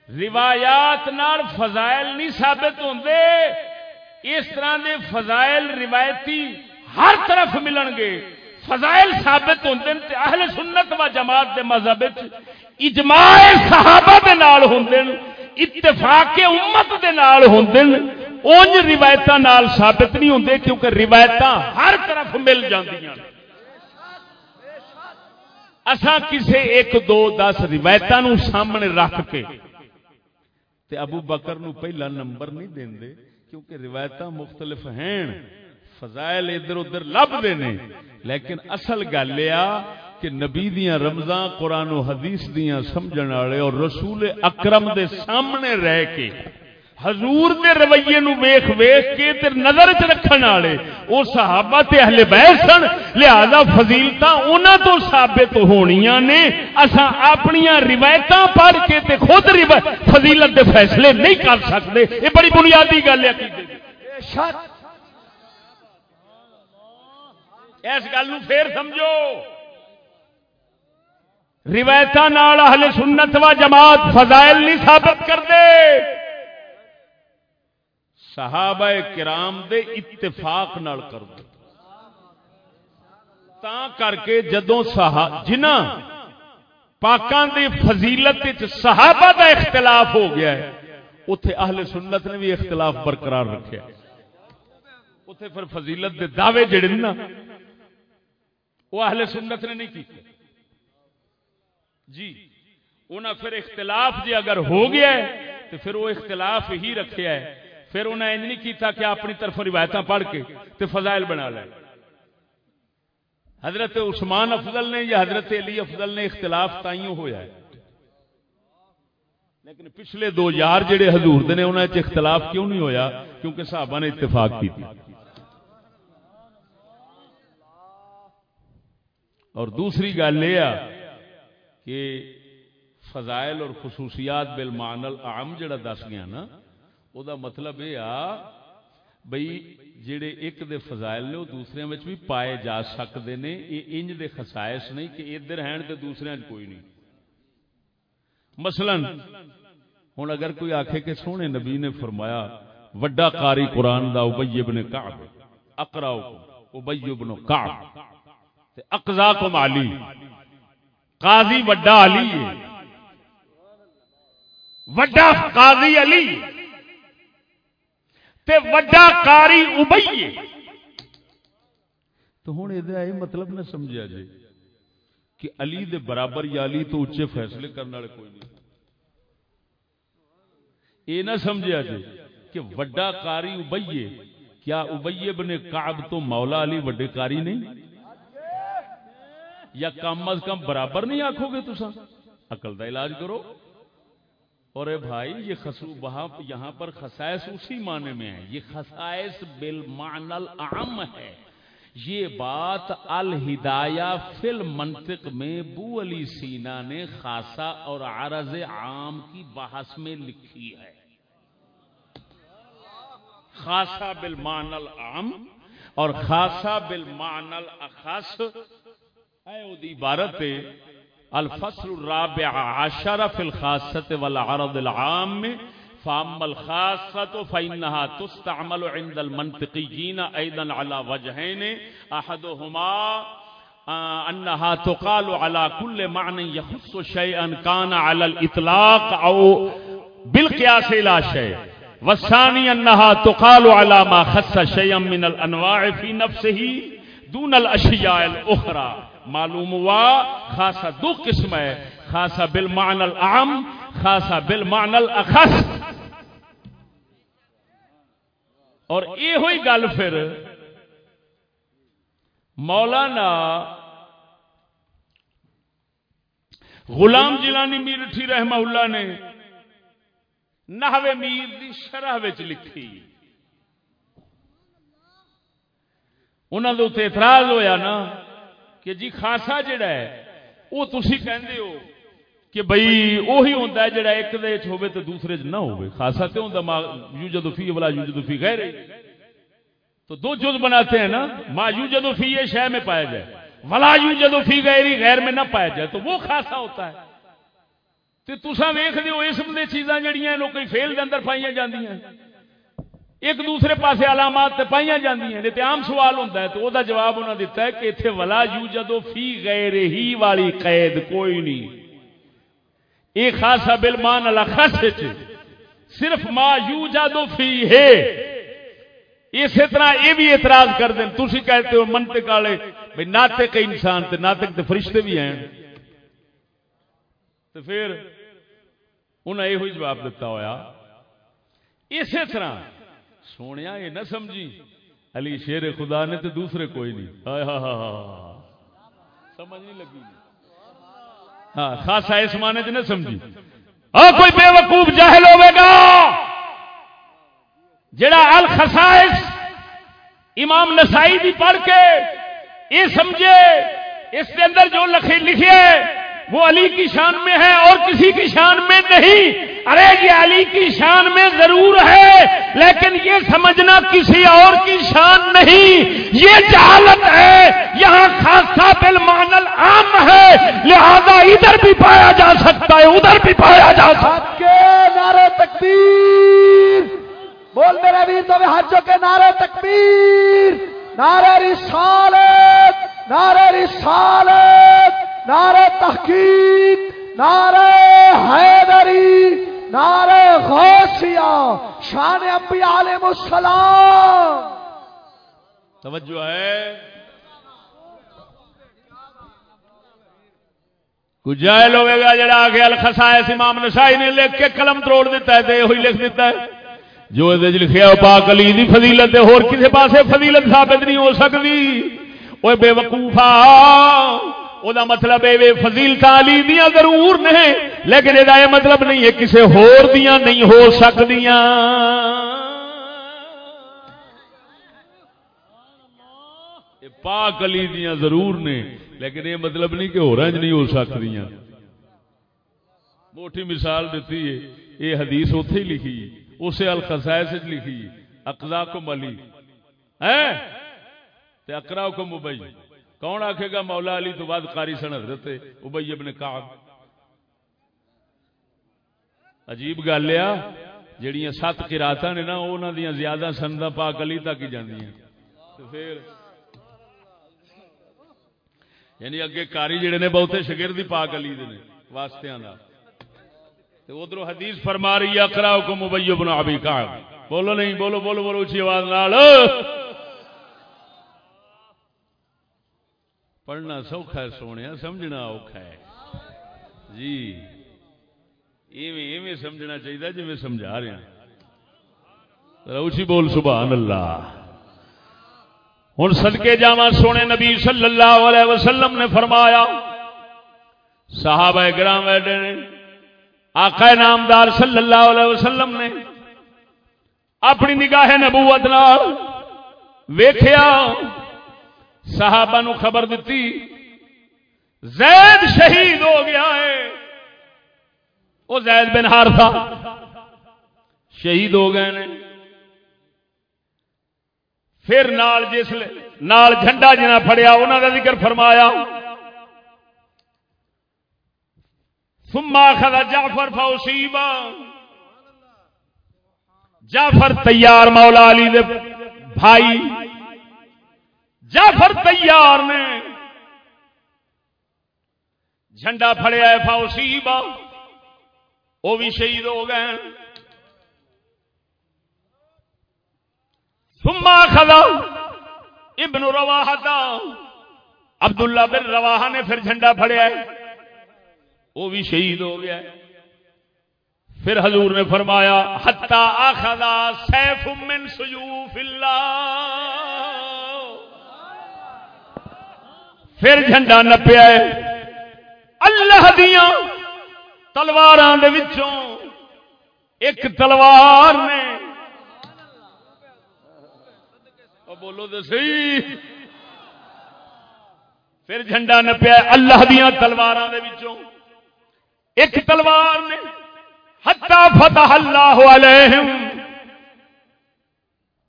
روایات نال فضائل نہیں ثابت ہوندے۔ اس طرح دے فضائل روایتی ہر طرف ملن گے۔ فضائل ثابت ہوندے تے اہل سنت و جماعت دے مذہب اجماع صحابہ دے نال ہوندے اتفاق امت دے نال ہوندے اونج روایت نال ثابت نہیں ہوندے کیونکہ روایت ہر طرف مل جاندیاں۔ اسا کسے ایک دو دس روایت سامنے رکھ کے تے ابو بکر نو پہلا نمبر نہیں دیں کیونکہ روایت مختلف ہیں۔ فضائل ادھر ادھر لب دے لیکن اصل گل یہ کہ نبی دیاں رمضان قرآن و حدیث دیاں سمجھن والے اور رسول اکرم دے سامنے رہ کے حضور دے رویے نو ویخ ویخ کے تے نظر چ رکھن والے او صحابہ تے اہل بیت سن لہذا فضیلتاں انہاں تو ثابت ہونیاں نے۔ اساں اپنی روایتاں پڑھ کے تے خود فضیلت دے فیصلے نہیں کر سکتے۔ یہ بڑی بنیادی گل ہے اس گل پھر سمجھو۔ روایت اہل سنت و جماعت فضائل نہیں ثابت کر دے صحابہ کرام دے اتفاق نال کر دو تا کر کے جدوں جنہ پاکان دی فضیلت صحابہ دا اختلاف ہو گیا ہے اتے اہل سنت نے بھی اختلاف برقرار رکھا اتے پھر فضیلت دے دعوے جڑے نا وہ اہل سنت نے نہیں کی جی انہیں پھر اختلاف جی اگر ہو گیا ہے تو پھر وہ اختلاف ہی رکھا ہے۔ پھر انہیں انج نہیں کیتا کہ اپنی طرف روایت پڑھ کے تے فضائل بنا لے حضرت عثمان افضل نے یا حضرت علی افضل نے اختلاف تائیوں ہوا ہے۔ لیکن پچھلے دو یار جڑے حضور نے انہیں اختلاف کیوں نہیں ہویا؟ کیونکہ صحابہ نے اتفاق کی تھی اور دوسری گل یہ کہ فضائل اور خصوصیات بالمعنل عام جڑا دس گیا نا او دا مطلب یہ آ بھئی جڑے ایک دے فضائل نے وہ دوسرے میں بھی پائے جا سکتے ہیں یہ انج دے خصائص نہیں کہ ادھر ہیں تے دوسرے وچ کوئی نہیں مثلا ہوں اگر کوئی آخے کہ سونے نبی نے فرمایا وڈا قاری قرآن دا ابی ابن کعب اقراؤ ابی ابن کعب تے اقزاکم علی قاضی وڈا علی ہے وڈا قاضی علی ہے تے وڈا کاری ابئی تو ہوں یہ مطلب نہ سمجھا جی کہ علی دے برابر یا علی تو اچے فیصلے کرنے والے کوئی نہیں۔ یہ نہ سمجھا جی کہ وڈا کاری ابئی کیا ابئی بنے کاب تو مولا علی وڈے کاری نہیں؟ یا کم از کم برابر نہیں آخو گے تو اقل کا علاج کرو۔ اور اے بھائی، یہ خصو وہاں یہاں پر خصائص اسی معنی میں ہے یہ خصائص بالمعنى العام ہے۔ یہ بات الہدایہ فل منطق میں بو علی سینا نے خاصا اور عرض عام کی بحث میں لکھی ہے۔ خاصا بالمان العام اور خاصا بالمان الاخص۔ اے او دی عبارت ہے۔ الفصل الرابع عشر في الخاصة والعرض العام. فأما الخاصة فإنها تستعمل عند المنطقيين أيضا على وجهين. أحدهما آه، أنها تقال على كل معنى يخص شيئا كان على الإطلاق أو بالقياس إلى شيء. والثاني أنها تقال على ما خص شيئا من الأنواع في نفسه دون الأشياء الأخرى. معلوم ہوا، خاصا دو قسم ہے، خاصا بالمعنى العام، خاصا بالمعنى الاخص اور یہ ہوئی گل پھر، مولانا غلام جیلانی میرٹھی رحمہ اللہ نے نحوے میر دی شرح وچ لکھی۔ انہوں نے اتنے اعتراض ہویا نا کہ جی خاصا جڑا ہے، وہ تھی کہندے ہو کہ بھئی وہی ہوتا ہے جڑا ایک دے وچ ہوے تے دوسرے چ نہ ہوے خاصا تے ہوندا ما یوجد فی ولا یوجد فی غیر تو دو جز بناتے ہیں نا، ما یوجد فی یہ شے میں پایا جائے، ولا یوجد فی غیری غیر میں نہ پایا جائے، تو وہ خاصا ہوتا ہے۔ تے تساں ویکھدے ہو اسم دے چیزاں جڑیاں لوگ کوئی فیل دے اندر پائیاں جاندیاں ہیں۔ ایک دوسرے پاسے علامات تے پائیاں جاندیاں عام سوال ہوندا ہے تو او جواب انہاں دیتا ہے کہ ایتھے ولا یوجد فی غیر ہی والی قید کوئی نہیں۔ یہ خاصا بالمان الاخص ہے صرف ما یوجد فی ہے۔ اسی طرح یہ بھی اعتراض کر دیں تھی کہتے ہو منطق والے بھائی ناطق انسان تے ناطق تے فرشتے بھی ہیں۔ تو پھر انہیں یہ جواب دیتا ہویا۔ اسی طرح سونے یہ نہ سمجھی۔ علی شیر خدا نے تو دوسرے کوئی نہیں۔ سمجھ نہیں لگی۔ ہاں خاصا اس مانے چ نہ سمجھی۔ اور کوئی بے وقوف جاہل ہوے گا۔ جڑا الخصائص امام نسائی بھی پڑھ کے یہ سمجھے، اس کے اندر جو لکھے لکھے وہ علی کی شان میں ہے اور کسی کی شان میں نہیں۔ ارے یہ علی کی شان میں ضرور ہے، لیکن یہ سمجھنا کسی اور کی شان نہیں۔ یہ جہالت ہے، یہاں خاصا بالمانل عام ہے۔ لہذا ادھر بھی پایا جا سکتا ہے، ادھر بھی پایا جا سکتا حج کے نعرے تکبیر۔ بول میرے ویر تو حجوں کے نعرے تکبیر۔ نعرے رسالت نعرے رسالت، نعرے تحقیق، نعرے حیدری۔ نعرے غوثیہ، شان انبیاء علیہ السلام۔ توجہ ہے؟ کچھ جائل ہوئے گا جڑا آگے الخصائص امام نسائی نے لکھ کے قلم توڑ دیتا ہے تے ہوئی لکھ دیتا ہے۔ جو یہ لکھیا پاک علی دی فضیلت ہے، اور کسی پاسے فضیلت ثابت نہیں ہو سکتی۔ وہ بے وقوفا او دا مطلب ہے وہ فضیلت علی دیاں ضرور نہیں لیکن یہ مطلب نہیں ہے کسی ہور دیاں نہیں ہو سکدیاں۔ پاک علی دیاں ضرور نے، لیکن یہ مطلب نہیں کہ ہورنج نہیں ہو سکدیاں۔ موٹی مثال دیتی ہے یہ حدیث اتے ہی لکھی اسے الخصائص لکھی اقضا کو ملی ہے اقرا کو مبئی کون آکھے گا مولا علی تو بعد قاری سن حضرت ابئی ابن کعب؟ عجیب گل لیا جڑیاں سات قراتاں نے نا، انہاں دیاں زیادہ سندا پاک علی تک ہی جاندیاں۔ تو پھر یعنی اگے کاری جڑے نے بہتے شگردی پاک علی دے نے، واسطیاں دا۔ تو ادھر حدیث فرما رہی ہے اقرا کو مبئی ابن ابی کعب۔ بولو نہیں، بولو بولو بولو اچھی آواز نال۔ پڑھنا سوکھا ہے سونے سمجھنا اوکھا ہے۔ جی۔ ایویں ایویں سمجھنا چاہیے جی میں سمجھا رہا ہاں۔ اچھی بول، سبحان اللہ۔ ہوں سدکے جاوا سونے نبی صلی اللہ علیہ وسلم نے فرمایا۔ صحابہ گرام بیٹھے نے، آقا نامدار صلی اللہ علیہ وسلم نے اپنی نگاہ نبوت نال ویخیا صحابہ نو خبر دیتی زید شہید ہو گیا ہے۔ وہ زید بن ہار تھا شہید ہو گئے نے۔ پھر نال جس نال جھنڈا جنا پڑیا انہوں کا ذکر فرمایا۔ سما خدا جعفر فوسیبا جعفر تیار مولا علی دے بھائی جعفر تیار نے۔ جھنڈا پھڑیا ہے فوسیبا وہ بھی شہید ہو گئے سما خدا ابن رواہ عبداللہ بن رواہ نے پھر جھنڈا پھڑیا ہے۔ وہ بھی شہید ہو گیا ہے۔ پھر حضور نے فرمایا ہتا آخدا سیف من سیوف اللہ۔ پھر جھنڈا نپیا ہے۔ اللہ دیا تلوار ایک تلوار نے۔ بولو تو سی پھر جھنڈا نپیا اللہ دیا تلوار ایک تلوار نے۔ ہتا فتح اللہ علیہم۔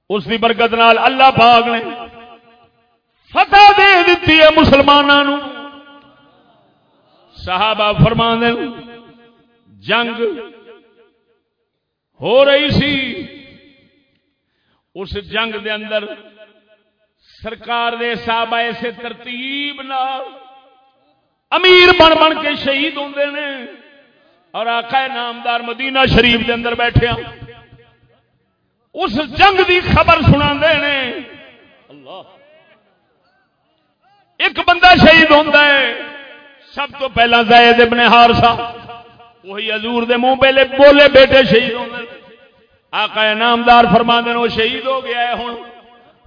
اس کی برکت نال اللہ پاک نے فتح دے دیتی ہے مسلمانوں صحابہ فرما جنگ ہو رہی سی۔ اس جنگ دے اندر سرکار دے صحابہ ایسے ترتیب نال امیر بن بن کے شہید ہوندے نے۔ اور آقا نامدار مدینہ شریف دے اندر بیٹھے اس جنگ دی خبر سنا نے۔ اللہ۔ ایک بندہ شہید ہوتا ہے۔ سب تو پہلا زید ابن ہارسا وہی حضور دے منہ پہلے بولے بیٹے شہید ہوتے آقا نامدار فرما دین وہ شہید ہو گیا ہے ہوں۔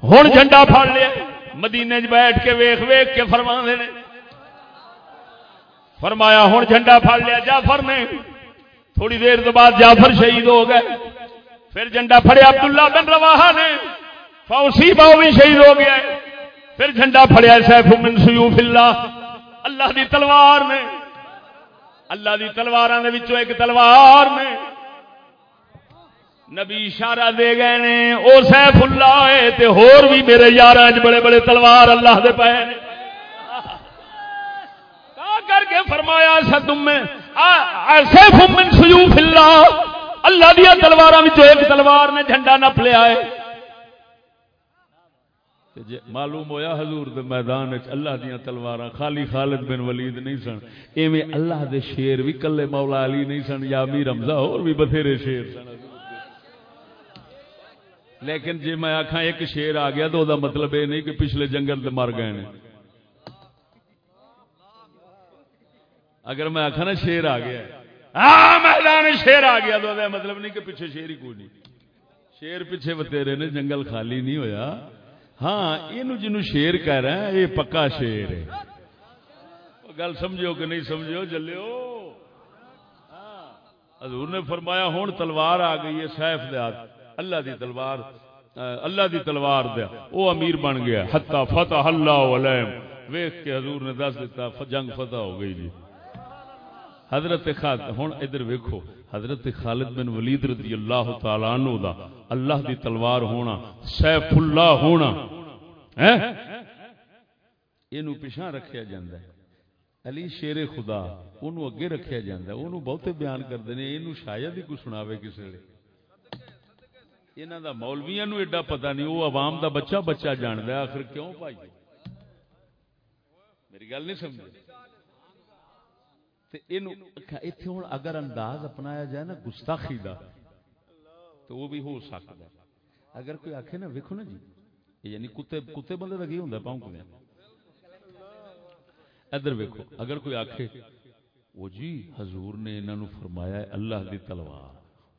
ہوں جھنڈا پھڑ لیا مدینے چ بیٹھ کے ویخ ویخ کے فرما دینے فرمایا، ہوں جھنڈا پھڑ لیا۔ جعفر نے۔ تھوڑی دیر تو بعد جعفر شہید ہو گئے۔ پھر جھنڈا پھڑیا عبداللہ بن رواحہ نے۔ فوسی باؤ بھی شہید ہو گیا ہے۔ پھر جھنڈا پھڑیا سیف من سیوف اللہ۔ اللہ دی تلوار نے۔ اللہ دی تلوار ایک تلوار نے۔ نبی اشارہ دے گئے نے۔ او سیف اللہ ہے تے ہور بھی میرے یار بڑے بڑے تلوار اللہ دے پے کر کے فرمایا سدم میں سیف من سیوف اللہ۔ اللہ دیا تلوار ایک تلوار نے، جھنڈا نپ لیا ہے جی معلوم ہویا حضور دے میدان اللہ دیا تلوار خالی خالد بن ولید نہیں سن۔ ایویں اللہ دے شیر بھی کلے مولا علی نہیں سن، یا امیر حمزہ اور بھی بتھیرے شیر سن۔ لیکن جی میں آخا ایک شیر آ گیا تو دا مطلب یہ نہیں کہ پچھلے جنگل سے مر گئے اگر میں آخا نا شیر آ گیا ہاں میدان شیر آ گیا تو مطلب نہیں کہ پیچھے شیر ہی کوئی نہیں۔ شیر پیچھے بتےرے نے، جنگل خالی نہیں ہویا۔ ہاں یہ جنو شیر کہہ رہے ہیں، یہ پکا شیر ہے۔ گل سمجھو کہ نہیں سمجھو جلو ہاں، حضور نے فرمایا ہوں تلوار آ گئی ہے سیف دیا اللہ دی تلوار، اللہ دی تلوار دیا وہ امیر بن گیا۔ حتا فتح اللہ علیہ ویخ کے حضور نے دس دیتا، جنگ فتح ہو گئی جی۔ حضرت خالد ہوں ادھر ویکو حضرت خالد بن ولید رضی اللہ تعالی عنہ دا اللہ دی تلوار ہونا، سیف اللہ ہونا۔ یہ پیچھا رکھیا جاندہ ہے۔ علی شیر خدا انہوں اگے رکھیا جاندہ ہے۔ انہوں بہتے بیان کر دینے انہوں شاید ہی کچھ سناوے کسی لیے انہوں دا مولویاں نو ایڈا پتہ نہیں وہ عوام دا بچہ بچہ جاندہ ہے، آخر کیوں پائی میری گل نہیں سمجھے؟ ہوں اگر انداز اپنایا جائے نا گستاخی دا تو وہ بھی ہو سکتا ہے۔ اگر کوئی آخے نا ویکو نا جی یعنی کتے کتے بندے لگی ہوں پاؤں ادھر ویکو اگر کوئی آخے وہ جی حضور نے انہوں فرمایا اللہ دی تلوار۔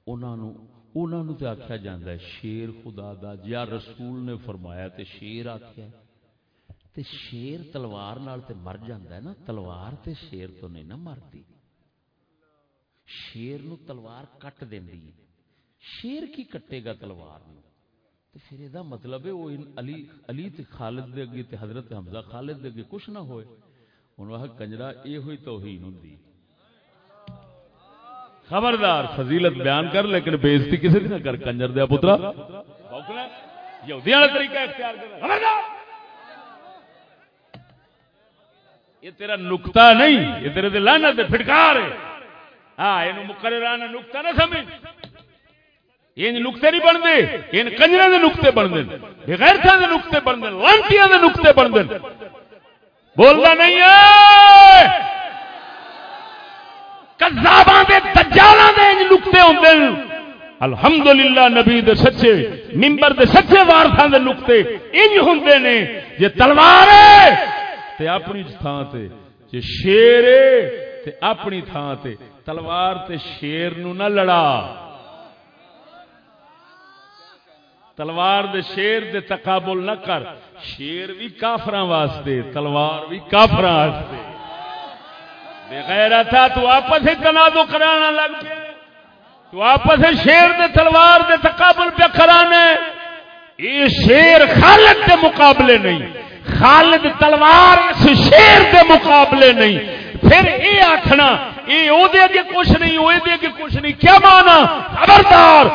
انہوں تے آخیا جاتا ہے، شیر خدا دا، یا رسول نے فرمایا تے شیر آخیا تے شیر تلوار نال تے مر جاندا ہے نا، تلوار تے شیر تو نہیں نا مرتی۔ شیر نو تلوار کٹ دینی شیر کی کٹے گا تلوار نو؟ تو پھر یہ مطلب ہے، وہ علی علی تے خالد دے اگے تے حضرت حمزہ خالد دے اگے کچھ نہ ہوئے۔ انہوں نے کنجرا یہ ہوئی توہین ہوندی۔ خبردار، فضیلت بیان کر، لیکن بےزتی کسی دی نہ کر، کنجر دیا پترا۔ یہودیاں طریقہ اختیار کر خبردار! یہ تیرا نکتا نہیں، یہ تیرے دل لعنت ہے پھٹکار ہے۔ ہاں یہ مقررانہ نکتا نہ سمجھ۔ یہ نقطے نہیں بنتے یہ کنجرے بنتے، بغیر دے بنتے دے بنتے۔ بولنا نہیں ہے۔ کذاباں دے، دجالاں دے ہوندے الحمدللہ نبی دے سچے، منبر دے سچے وارثاں دے نقطے انج ہوندے نے۔ جے تلوار ہے۔ تے اپنی تھان تے۔ جے شیر تے اپنی تھان تے۔ تلوار تے شیر نو نہ لڑا۔ تلوار دے شیر دے تقابل نہ کر۔ شیر بھی کافراں واسطے، تلوار بھی کافراں واسطے۔ بغیر تھا تو آپس ہی تنازع کرانا لگ پیا تو آپس شیر دے تلوار دے تقابل پہ کرانے یہ شیر خالد دے مقابلے نہیں۔ خالد تلوار شیر دے مقابلے نہیں۔ پھر یہ آخنا یہ او دے اگے کچھ نہیں وہ دے اگے کچھ نہیں۔ کیا مانا؟ خبردار،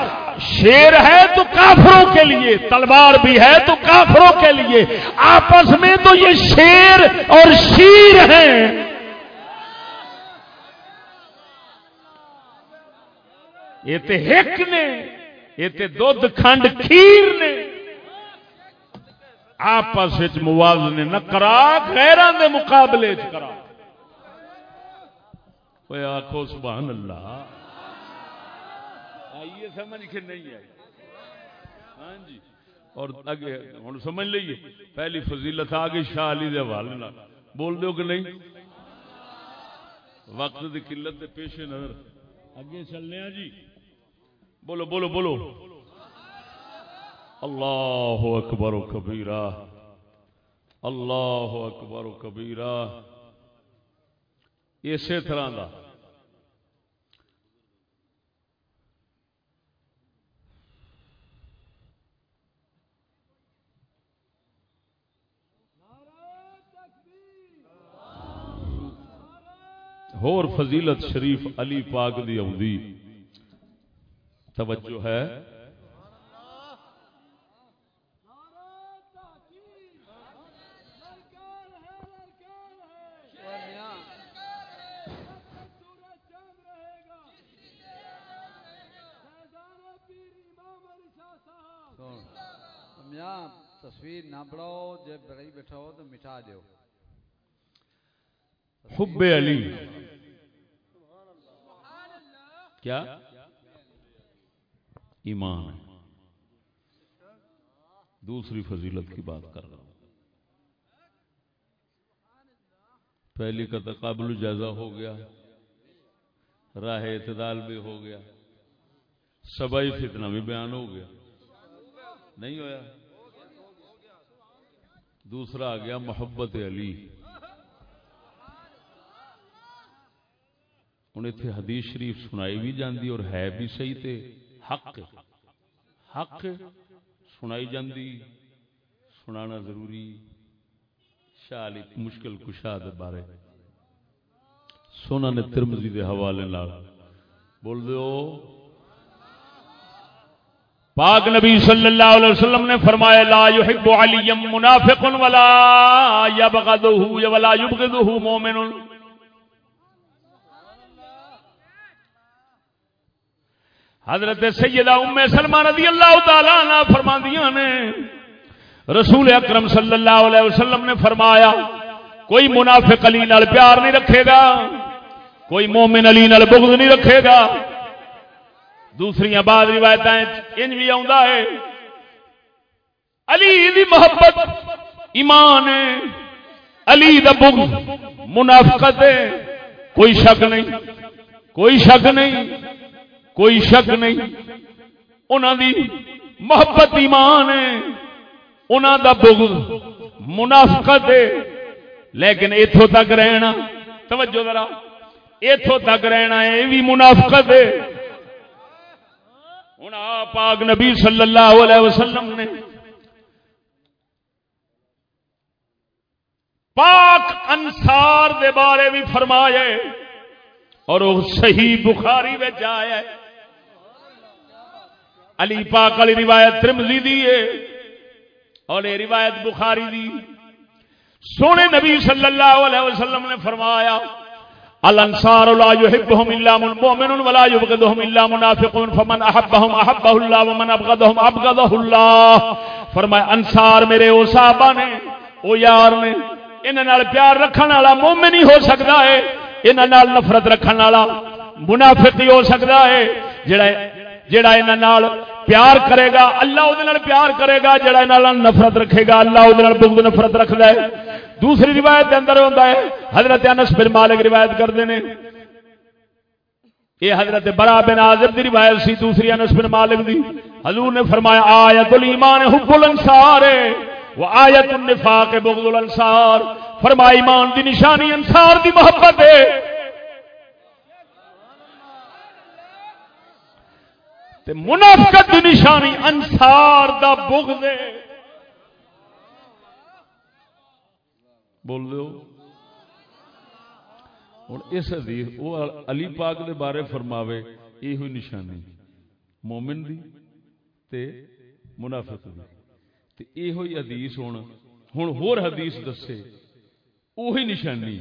شیر ہے تو کافروں کے لیے، تلوار بھی ہے تو کافروں کے لیے۔ آپس میں تو یہ شیر اور شیر ہیں۔ یہ تے ہک نے، یہ تے دودھ کھنڈ کھیر نے۔ آپس موازنے نہ کرا غیران دے مقابلے کرا۔ کوئی آخو سبحان اللہ۔ آئیے، سمجھ کے نہیں آئی۔ ہاں جی۔ اور اگے ہوں سمجھ لیے پہلی فضیلت آ گئی شاہ علی دے حوالے بول دو کہ نہیں؟ وقت کی قلت کے پیش نظر۔ اگے چلنے ہاں جی۔ بولو بولو بولو۔ اللہ اکبر و کبیرہ، اللہ اکبر و کبیرہ۔ اسی طرح کا ہور فضیلت شریف علی پاک دی آدھی توجہ ہے۔ تصویر نہ بڑھاؤ جب بڑھائی بیٹھا ہو تو مٹا دیو۔ حب علی۔ کیا؟ ایمان ہے۔ دوسری فضیلت کی بات کر رہا ہوں۔ پہلی کا تقابل جائزہ ہو گیا، راہ اعتدال بھی ہو گیا، سبائی فتنہ بھی بیان ہو گیا۔ نہیں ہویا؟ دوسرا آ گیا محبت علی۔ ہوں اتنے حدیث شریف سنائی بھی جاندی اور ہے بھی صحیح تے۔ حق حق سنائی جاندی۔ سنانا ضروری۔ شالی مشکل کشا دے بارے۔ سونا نے ترمزی دے حوالے نال۔ بول دیو پاک نبی صلی اللہ علیہ وسلم نے فرمایا، لا يحب علی منافق ولا يبغضه ولا يبغضه مؤمن حضرت سیدہ ام سلمہ رضی اللہ تعالی عنہ فرماندیاں نے، رسول اکرم صلی اللہ علیہ وسلم نے فرمایا، کوئی منافق علی نال پیار نہیں رکھے گا، کوئی مومن علی نال بغض نہیں رکھے گا دوسری بعد روایت انج بھی آ ہے۔ علی دی محبت، ایمان ہے۔ علی دا بغض، منافقت ہے۔ کوئی شک نہیں، کوئی شک نہیں، کوئی شک نہیں۔ انہوں دی محبت ایمان ہے۔ انہوں دا بغض منافقت ہے۔ لیکن اتوں تک رہنا، توجہ ذرا اتوں تک رہنا ہے یہ بھی منافقت ہے۔ ہوں آپ پاک نبی صلی اللہ علیہ وسلم نے پاک انسار دے بارے بھی فرمایا اور وہ صحیح بخاری میں آیا ہے۔ علی پاک علی روایت ترمزی دی ہے اور یہ روایت بخاری دی۔ سونے نبی صلی اللہ علیہ وسلم نے فرمایا الانصار لا يحبهم الا مؤمن ولا يبغضهم الا منافق فمن احبهم احبه الله ومن ابغضهم ابغضه الله. فرمایا، انصار میرے او صحابہ نے، او یار نے، انہاں نال پیار رکھن والا مومن ہی ہو سکدا ہے، انہاں نال نفرت رکھن والا منافق ہی ہو سکدا ہے، جڑا جڑا انہاں نال پیار کرے گا، اللہ وہ پیار کرے گا جڑا انہاں نفرت رکھے گا، اللہ وہ بغض نفرت رکھدا ہے دوسری روایت کے اندر ہوتا ہے، حضرت انس بن مالک روایت کرتے ہیں۔ یہ حضرت برا بن آزم دی روایت سی، دوسری انس بن مالک دی۔ حضور نے فرمایا آیت الایمان حب الانصار و آیت النفاق بغض الانصار۔ فرمایا، ایمان دی نشانی انصار دی محبت ہے۔ تے منافقت دی نشانی انصار دا بغض ہے۔ بول دو ہوں اس حدیث وہ علی پاک دے بارے فرماوے یہ ہوئی نشانی۔ مومن دی تے منافق دی۔ تے یہ ہوئی حدیث ہوں ہوں ہور حدیث دسے۔ وہی نشانی۔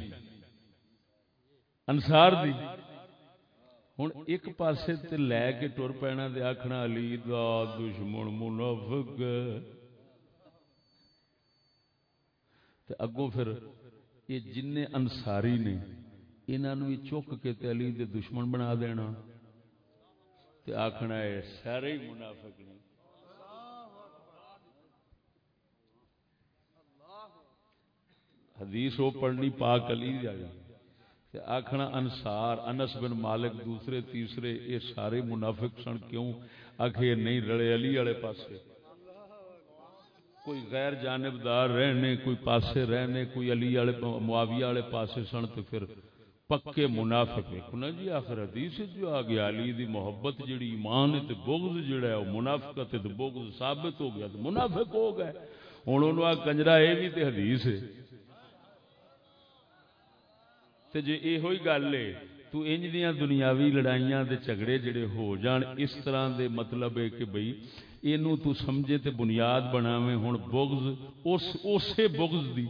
انسار دی۔ ہوں ایک پاسے تے لے کے ٹر پینا دے آخنا علی دا دشمن منافق تے اگوں پھر یہ جن انساری نے انہوں بھی چک کے تے علی دے دشمن بنا دینا تے آخنا ہے سارے ہی منافق نے حدیث وہ پڑھنی پاک علی جائے آخنا انسار انس بن مالک دوسرے، تیسرے، یہ سارے منافق سن کیوں؟ آخے نہیں رڑے علی والے پاسے۔ کوئی غیر جانبدار رہنے، کوئی پاسے رہنے، کوئی علی والے، معاویہ والے پاسے سن تو پھر پکے منافق نا جی آخر حدیث جو آ گیا، علی دی محبت جڑی، ایمان ہے تے بغض جڑا ہے، وہ منافقت ہے تے بغض ثابت ہو گیا، تے منافق ہو گئے۔ ہن انہوں آ کنجرا اے بھی تے حدیث ہے۔ تے جے اے ہوئی گل ہے تو انج دیاں دنیاوی لڑائیاں دے جھگڑے جڑے ہو جان، اس طرح دے مطلب ہے کہ بھئی اینو تو سمجھے تے بنیاد بناویں ہن بغض، اس، اسے بغض دی،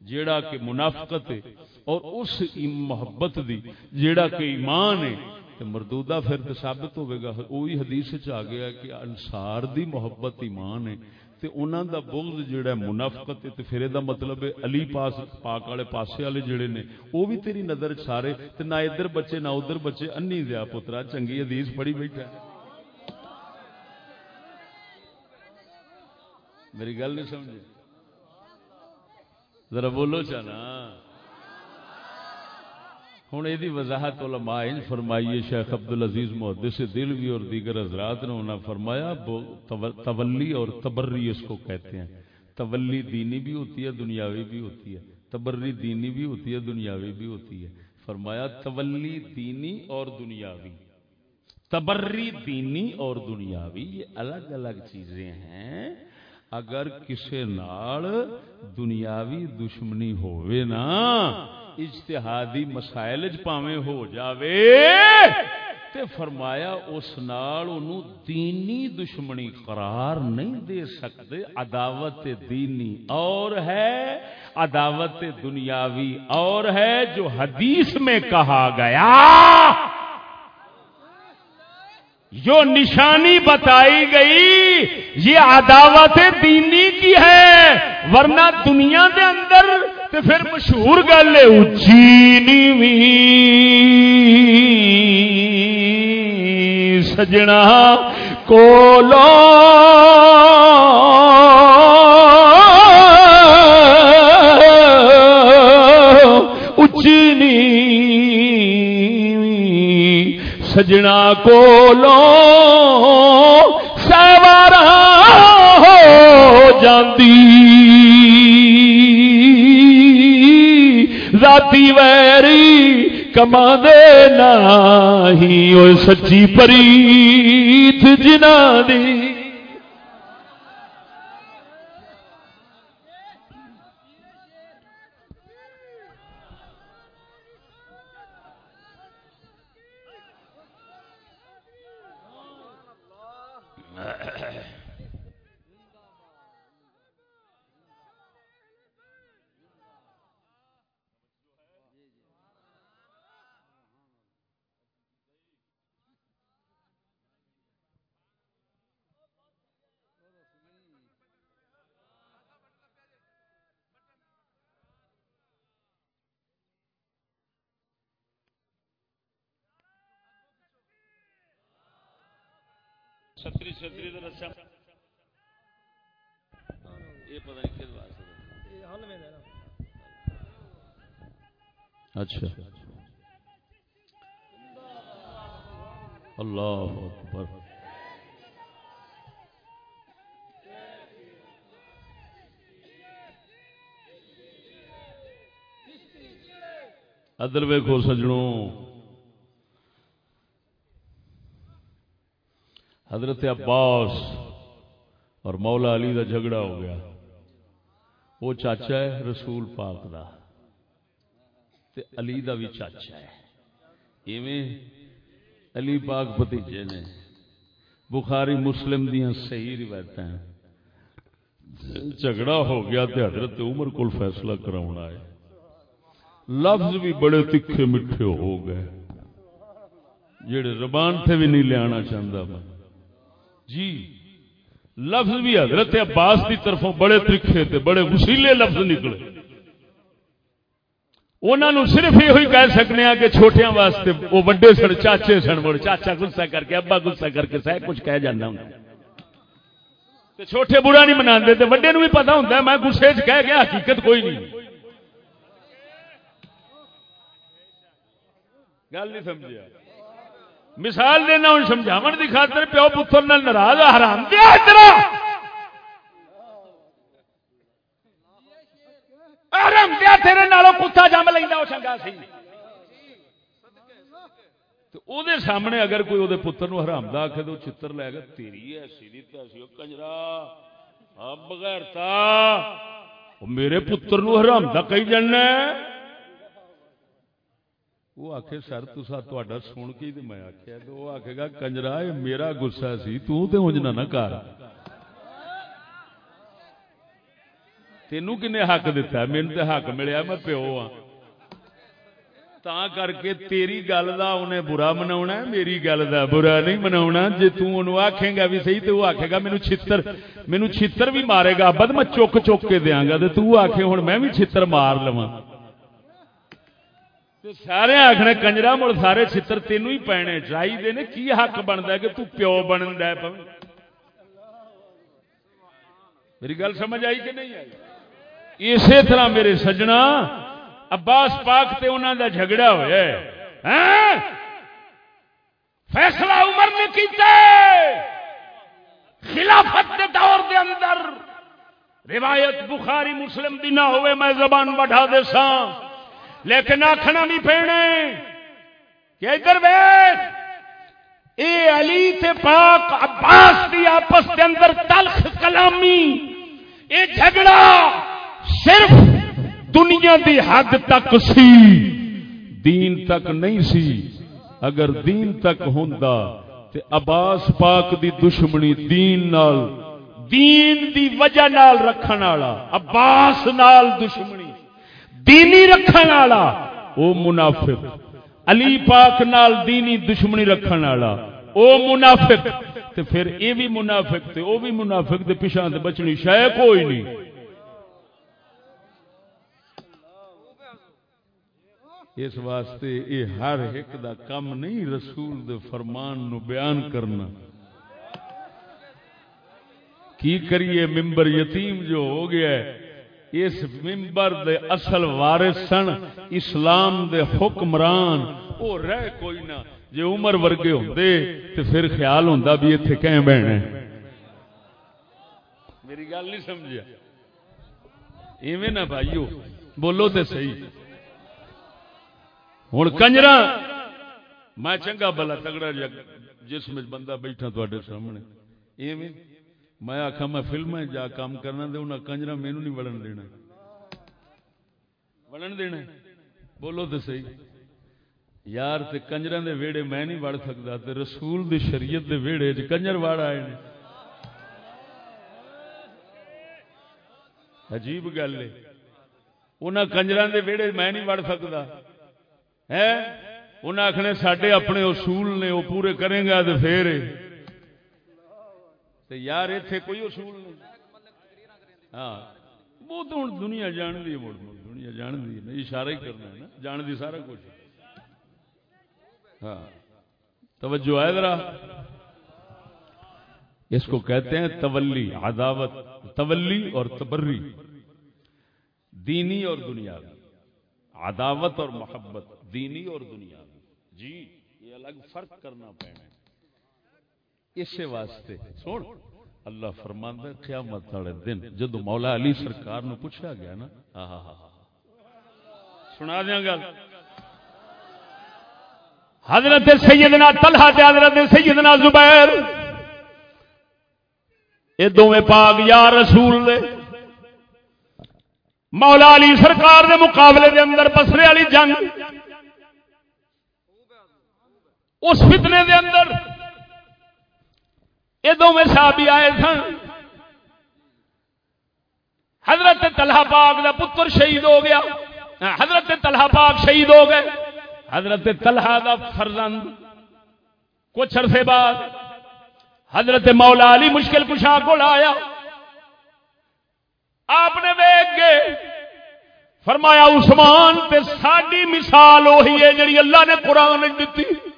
جیڑا کہ منافقت ہے اور اس محبت دی، جیڑا کہ ایمان ہے تے مردودہ پھر تے ثابت ہوے گا، وہی حدیث وچ آ گیا کہ انصار دی محبت ایمان ہے تے انہاں دا بغض جڑا ہے منافقت تے پھر دا مطلب ہے علی پاس پاک والے پاسے والے جڑے نے، او بھی تیری نظر سارے تے نہ ادھر بچے نہ ادھر بچے۔ انی دیا پترا، چنگی حدیث پڑھی بیٹھا ہے۔ میری گل نہیں سمجھے ذرا بولو چانا۔ ہوں یہ وضاحت علماء ان فرمائیے شیخ عبد العزیز محدث دلوی اور دیگر حضرات نے انہوں فرمایا تولی اور تبری اس کو کہتے ہیں۔ تولی دینی بھی ہوتی ہے، دنیاوی بھی ہوتی ہے۔ تبری دینی بھی ہوتی ہے، دنیاوی بھی ہوتی ہے۔ فرمایا، تولی دینی اور دنیاوی۔ تبری دینی اور دنیاوی، یہ الگ الگ چیزیں ہیں۔ اگر کسی نال دنیاوی دشمنی ہوئے نا اجتہادی مسائل پاویں ہو جاوے۔ تے فرمایا اس نال انہوں دینی دشمنی قرار نہیں دے سکتے، عداوت دینی اور ہے، عداوت دنیاوی اور ہے جو حدیث میں کہا گیا۔ جو نشانی بتائی گئی، یہ عداوت دینی کی ہے، ورنہ دنیا دے اندر تو پھر مشہور گل ہے اچھی سجنا کو لو سجنا کو لو سوارا ہو جاندی۔ ذاتی ویری کما دے نہیں او سچی پریت جنا دی۔ ستری ستری رسا یہ پتہ نہیں کس واسطے اچھا۔ اللہ اکبر۔ ادر ویکو سجنوں۔ حضرت عباس اور مولا علی دا جھگڑا ہو گیا۔ وہ چاچا ہے رسول پاک دا تے علی دا بھی چاچا ہے۔ ایویں علی پاک بھتیجے نے بخاری مسلم دیاں صحیح روایت ہیں۔ جھگڑا ہو گیا تے حضرت عمر کو فیصلہ کراؤنا ہے لفظ بھی بڑے تکھے مٹھے ہو گئے۔ جڑے زبان تھے بھی نہیں لیا چاہتا میں جی لفظ بھی حضرت عباس کی طرفوں بڑے ترکھے تھے بڑے وسیلے لفظ نکلے۔ انہوں صرف یہ کہہ سکنے ہیں کہ چھوٹیاں واسطے وہ وڈے سن، چاچے سن، مڑ چاچا گسا کر کے، ابا گسا کر کے، سہ کچھ کہہ جانا ہوں۔ چھوٹے برا نہیں منا وڈے بھی پتا ہوں میں گسے چ کہہ گیا، حقیقت کوئی نہیں۔ گل نہیں سمجھا مثال دینا ہوں سمجھاو کی خاطر پیو پتر ناراض حرام دیا حرام دیا تیرے نالوں، کتا جم لینا وہ چنگا سی۔ او دے سامنے اگر کوئی وہ پتر نو حرام دا آخے تو چتر لے گا، تیری ایسی نہیں کنجرا۔ ہاں، بغیر تا۔ میرے پتر نو حرام دا کئی جانا وہ آخ سر تسا تا سن کے میں آخیا تو وہ آخے گا، کنجرا میرا گسا سی تجنا نہ کر. تینوں کن حق دتا مین تو حق ملیا، میں پیو ہاں۔ تا کر کے تیری گل کا انہیں برا منا میری گل کا برا نہیں منا جی توں آخے گا بھی صحیح تو وہ آخے گا مینو چھتر مینو چھتر بھی مارے گا، بد میں چک چک کے دیا گا تو آخے ہوں میں بھی چھتر مار لوا سارے آخنے کنجرا مڑ سارے چتر تینوں ہی پینے چاہیے نے کی حق بنتا کہ تو پیو بنتا ہے میری گل سمجھ آئی کہ نہیں آئی اسی طرح میرے سجنا عباس پاک تے انہوں دا جھگڑا ہوا ہاں؟ فیصلہ عمر نے کیتا خلافت دے دور دے اندر روایت بخاری مسلم دی نہ ہوئے میں زبان بڑھا دے ساں لیکن آخنا بھی پینے۔ کہ ادھر ویس اے علی تے پاک عباس دی آپس کے اندر تلخ کلامی، اے جھگڑا صرف دنیا دی حد تک سی۔ دین تک نہیں سی۔ اگر دین تک ہوندا، تے عباس پاک دی دشمنی دین نال، دین دی وجہ نال رکھن والا، عباس نال دشمنی۔ دینی رکھن والا، او منافق۔ علی پاک نال دینی دشمنی رکھن والا۔ او منافق۔ تے پھر اے بھی منافق تے او بھی منافق دے پیچھے تے بچنی شے کوئی نہیں۔ اس واسطے اے ہر ایک دا کم نہیں، رسول دے فرمان نو بیان کرنا۔ کی کریے ممبر یتیم جو ہو گیا ہے اس ممبر دے اصل وارث سن، اسلام دے حکمران۔ او رہ کوئی نہ، جے عمر ورگے ہوندے تے پھر خیال ہوندا بھی ایتھے کہیں بہنے۔ میری گل نہیں سمجھیا۔ ایویں نہ بھائیو، بولو تے صحیح۔ ہوں کنجر میں چنگا بلا تگڑا جا جس میں بندہ بیٹھا تے سامنے۔ ایویں۔ میں آخا میں فلم جا کام کرنا دے انہیں کنجرا مینو نہیں وڑن دینا۔ وڑن دینا بولو تو صحیح۔ یار تے کنجر دے ویڑے میں نہیں وڑ سکتا تے رسول دی شریعت دے ویڑے چ کنجر وڑ آئے نے۔ عجیب گل ہے۔ انہاں کنجر دے ویڑے میں نہیں وڑ سکتا ہے انہیں آخنے سڈے اپنے اصول نے، وہ پورے کریں گا تو پھر۔ یار اتے کوئی اصول نہیں۔ ہاں وہ تو ہوں دنیا جان دی مڑ دنیا جان دی نہیں اشارہ ہی کرنا ہے نا جان دی سارا کچھ۔ ہاں توجہ ہے ذرا۔ اس کو کہتے ہیں تولی، عداوت، تولی اور تبری۔ دینی اور دنیاوی۔ عداوت اور محبت، دینی اور دنیاوی۔ جی یہ الگ فرق کرنا پینا اسی واسطے۔ سن، اللہ فرماندہ قیامت والے دن، جدو مولا علی سرکار نو پوچھا گیا نا سنا دیا گل۔ حضرت سیدنا طلحہ تے حضرت سیدنا زبیر۔ یہ دونوں پاک یا رسول دے۔ مولا علی سرکار دے مقابلے دے اندر بسرے والی جنگ۔ اس فتنے دے اندر یہ دونوں صحابی آئے سن۔ حضرت طلحہ پاک دا پتر شہید ہو گیا۔ ہاں، حضرت طلحہ پاک شہید ہو گئے۔ حضرت طلحہ دا فرزند۔ کچھ عرصے بعد حضرت مولا علی مشکل کشا کو آیا۔ آپ نے ویگ گے فرمایا، عثمان تے ساڈی مثال وہی ہے جڑی اللہ نے قرآن دیتی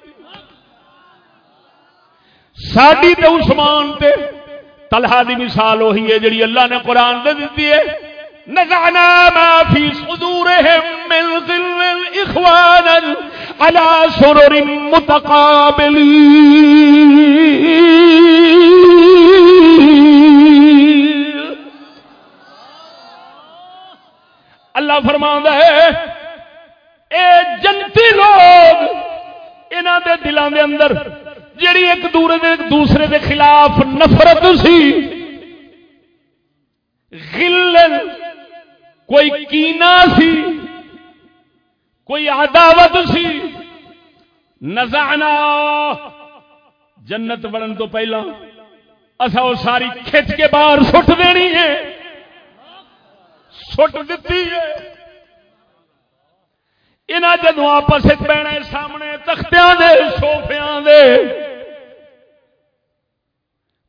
ساڈی تے عثمان تے طلحہ دی مثال وہی ہے جڑی اللہ نے قرآن دے دیتی ہے۔ نزعنا ما في صدورهم من ظل اخوانا على سرر متقابلين اللہ فرما ہے، اے جنتی لوگ انہوں دے دلان دے اندر جیڑی ایک دورے دے دوسرے دے خلاف نفرت سی غلل کوئی کینا سی، کوئی عداوت سی نزعنا جنت بڑن تو پہلا اصا وہ ساری کھچ کے باہر سٹ دینی ہے۔ سٹ دیتی ہے۔ انہیں جدو آپس بہنا سامنے تختیاں دے، سوفیاں دے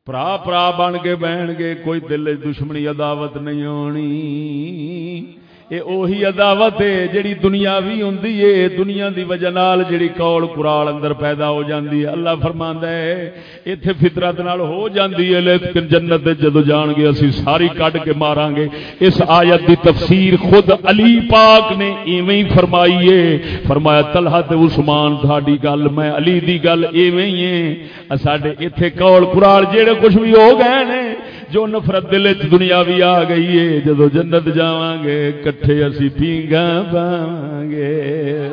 پرا پرا بن کے بہن گے کوئی دل دشمنی عداوت نہیں آنی یہ اوہی عداوت ہے جڑی دنیاوی ہوندی ہے دنیا دی وجہ نال جڑی کول قرال اندر پیدا ہو جاندی ہے۔ اللہ فرماندا ہے، ایتھے فطرت نال ہو جاندی ہے، لیکن جنت دے جدو جان گے، اسی ساری کڈ کے ماراں گے۔ اس آیت دی تفسیر خود علی پاک نے ایویں ہی فرمائی ہے۔ فرمایا، طلحہ تے عثمان تھاڈی گل میں علی دی گل ایویں ہی ہے۔ ساڈے ایتھے کول قرال جڑے کچھ بھی ہو گئے نے جو نفرت دل چ دنیا بھی آ گئی ہے، جدو جنت جاواں گے، کٹھے اسی پیگا پاواں گے۔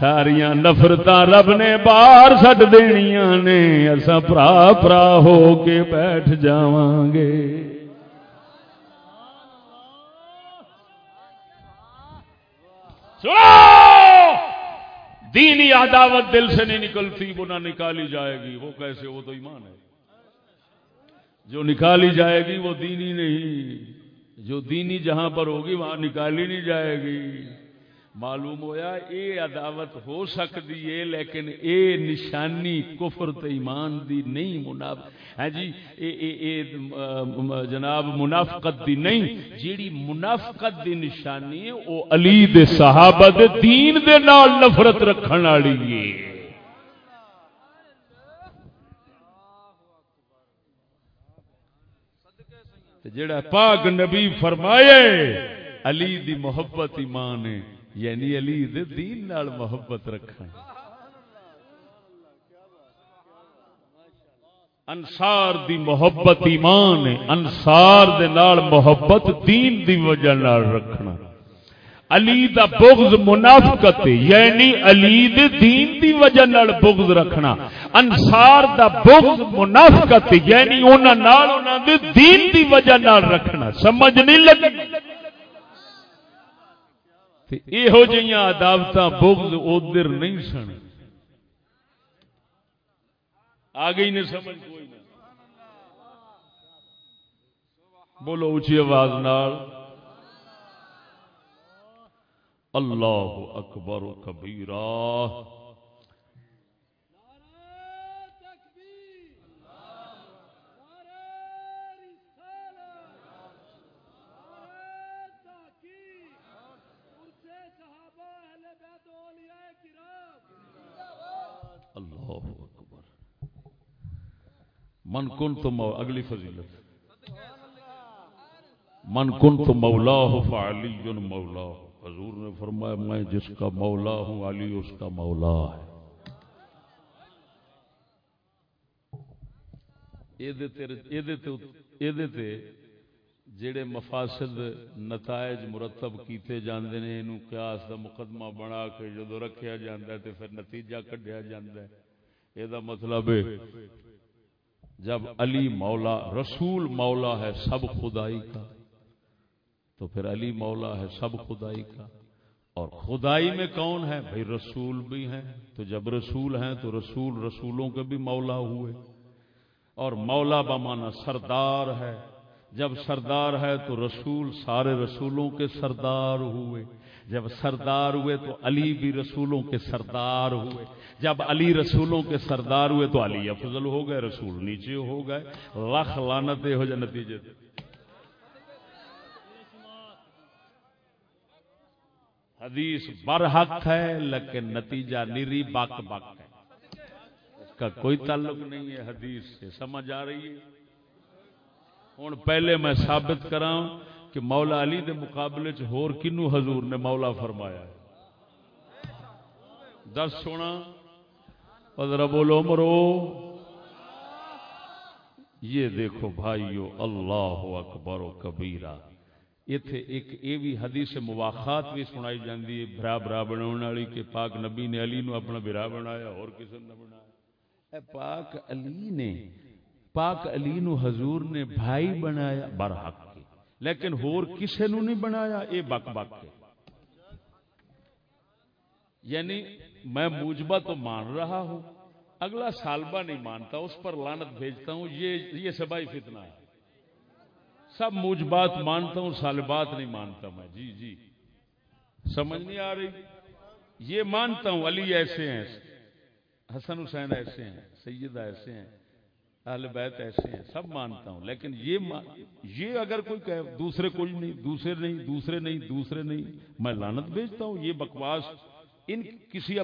ساریاں نفرت رب نے باہر سٹ دنیا نے اسا پرا پرا ہو کے بیٹھ جاواں گے۔ دینی عداوت دل سے نہیں نکلتی، وہ نہ نکالی جائے گی۔ وہ کیسے؟ وہ تو ایمان ہے۔ جو نکالی جائے گی وہ دینی نہیں۔ جو دینی جہاں پر ہوگی وہاں نکالی نہیں جائے گی۔ معلوم ہویا اے عداوت ہو سکتی ہے، لیکن اے نشانی کفر تے ایمان دی نہیں مناف۔ ہے جی اے اے اے جناب، منافقت دی نہیں۔ جیڑی منافقت دی نشانی ہے او علی دے صحابہ دے دین دے نال نفرت رکھن والی ہے۔ جڑا پاک نبی فرمائے، علی دی محبت ایمان ہے یعنی علی دے دین نال محبت رکھنا۔ انصار دی محبت ایمان ہے، انصار دے نال محبت دین دی وجہ نال رکھنا۔ علی دا بغض منافقت یعنی علی دے دین دی وجہ نال بغض رکھنا۔ انصار دا بغض منافقت یعنی انہاں نال، انہاں دے دین دی وجہ نال رکھنا۔ سمجھ نہیں لگی؟ تے ایہو جیاں عداوتاں بغض ادھر نہیں سن۔ آ گئی نے سمجھ کوئی نہ۔ بولو اونچی آواز نال۔ اللہ اکبر و کبیرہ۔ اللہ اکبر۔ من کن تو مو... اگلی فضیلت۔ من کن تو مولا ہو فعلی مولا ہو حضور نے فرمایا، میں جس کا مولا ہوں، علی اس کا مولا ہے۔ جڑے مفاسد نتائج مرتب کیتے جاندے نے، اینو قیاس دا مقدمہ بنا کے جدو رکھیا جاندا ہے تے پھر نتیجہ کڈیا جاندا ہے۔ اے دا مطلب ہے، جب علی مولا، رسول مولا ہے سب خدائی کا۔ تو پھر علی مولا ہے سب خدائی کا۔ اور خدائی میں کون ہے؟ بھائی رسول بھی ہیں۔ تو جب رسول ہیں تو رسول رسولوں کے بھی مولا ہوئے۔ اور مولا بمانا سردار ہے۔ جب سردار ہے تو رسول سارے رسولوں کے سردار ہوئے۔ جب سردار ہوئے تو علی بھی رسولوں کے سردار ہوئے۔ جب علی رسولوں کے سردار ہوئے تو علی افضل ہو گئے، رسول نیچے ہو گئے۔ لکھ لانت ہو جائے نتیجے۔ حدیث برحق ہے، لیکن نتیجہ نری بک بک ہے۔ اس کا کوئی تعلق نہیں ہے، حدیث سے سمجھ آ رہی ہے۔ ہوں، پہلے میں ثابت کرا کہ مولا علی دے مقابلے چ ہور کنو حضور نے مولا فرمایا دس سونا بولو مرو یہ دیکھو بھائیو، اللہ اکبر و کبیرہ۔ ایتھے ایک اے بھی حدیث مواخات بھی سنائی جاندی ہے بھرا بھرا بناون والی کہ پاک نبی نے علی نو اپنا بھرا بنایا اور کسی نے بنایا اے پاک علی نے پاک علی نو حضور نے بھائی بنایا برحق کے لیکن ہور کسے نو نہیں بنایا اے بک بک کے یعنی میں موجبہ تو مان رہا ہوں اگلا سالبہ نہیں مانتا اس پر لانت بھیجتا ہوں یہ یہ سبائی فتنہ ہے سب موجبات مانتا ہوں، سالبات نہیں مانتا میں۔ جی جی۔ سمجھ نہیں آ رہی؟ یہ مانتا ہوں، علی ایسے ہیں، حسن حسین ایسے ہیں، سیدہ ایسے ہیں، اہل بیت ایسے ہیں، سب مانتا ہوں۔ لیکن یہ یہ اگر کوئی کہ دوسرے کوئی نہیں، دوسرے نہیں دوسرے نہیں دوسرے نہیں، میں لانت بیچتا ہوں، یہ بکواس ان کسی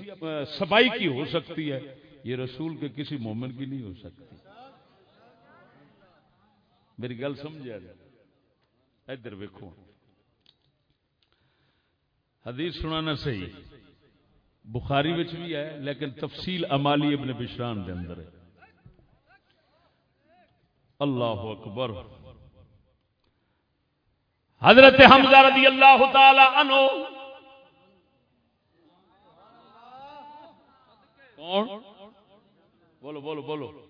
سبائی کی ہو سکتی ہے، یہ رسول کے کسی مومن کی نہیں ہو سکتی۔ میری گل سمجھا ادھر ویکو حدیث سنانا صحیح۔ بخاری وچ بھی ہے، لیکن تفصیل امالی ابن بشران دے اندر ہے۔ اللہ اکبر۔ حضرت حمزہ رضی اللہ تعالی عنہ۔ کون؟ بولو بولو بولو۔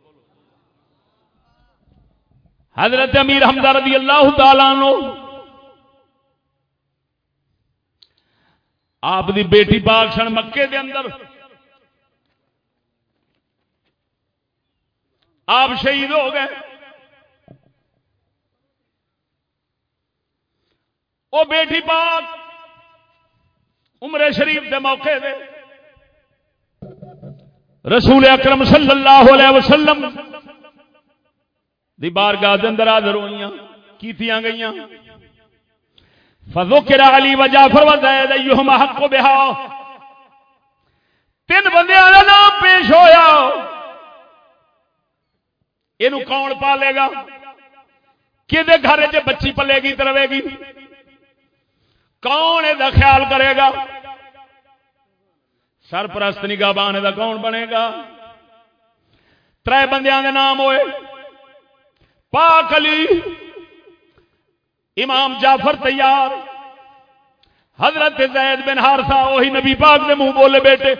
حضرت امیر حمزہ رضی اللہ تعالی عنہ۔ آپ دی بیٹی پاک سن مکے دے اندر۔ آپ شہید ہو گئے۔ وہ بیٹی پاک عمر شریف دے موقع دے۔ رسول اکرم صلی اللہ علیہ وسلم دی بارگاہ دے اندر حاضر ہوئیاں، کیتیاں گئیاں۔ فذکر علی و جعفر و زید ایہما حق بها تین بندیاں دا نام پیش ہویا۔ اینو کون پالے گا؟ کدے گھر چ بچی پلے گی تروے گی؟ کون یہ خیال کرے گا؟ سرپرست نگاہ بان دا کون بنے گا؟ تر بندیاں دے نام ہوئے۔ پاک علی، امام جعفر تیار، حضرت زید بن ہارسا وہی نبی پاک دے منہ بولے بیٹے۔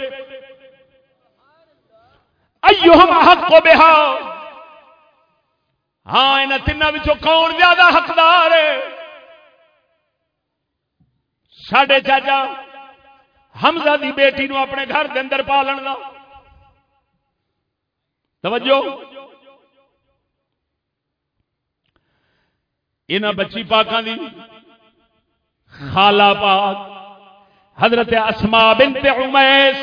ایوہم حق کو بہا۔ ہاں ان تینوں کون زیادہ حقدار ہے؟ ساڈے چاچا حمزہ دی بیٹی نو اپنے گھر دے اندر پالن دا۔ توجہ۔ انہاں بچی پاکاں دی، خالہ پاک، حضرت اسماء بنت عمیس۔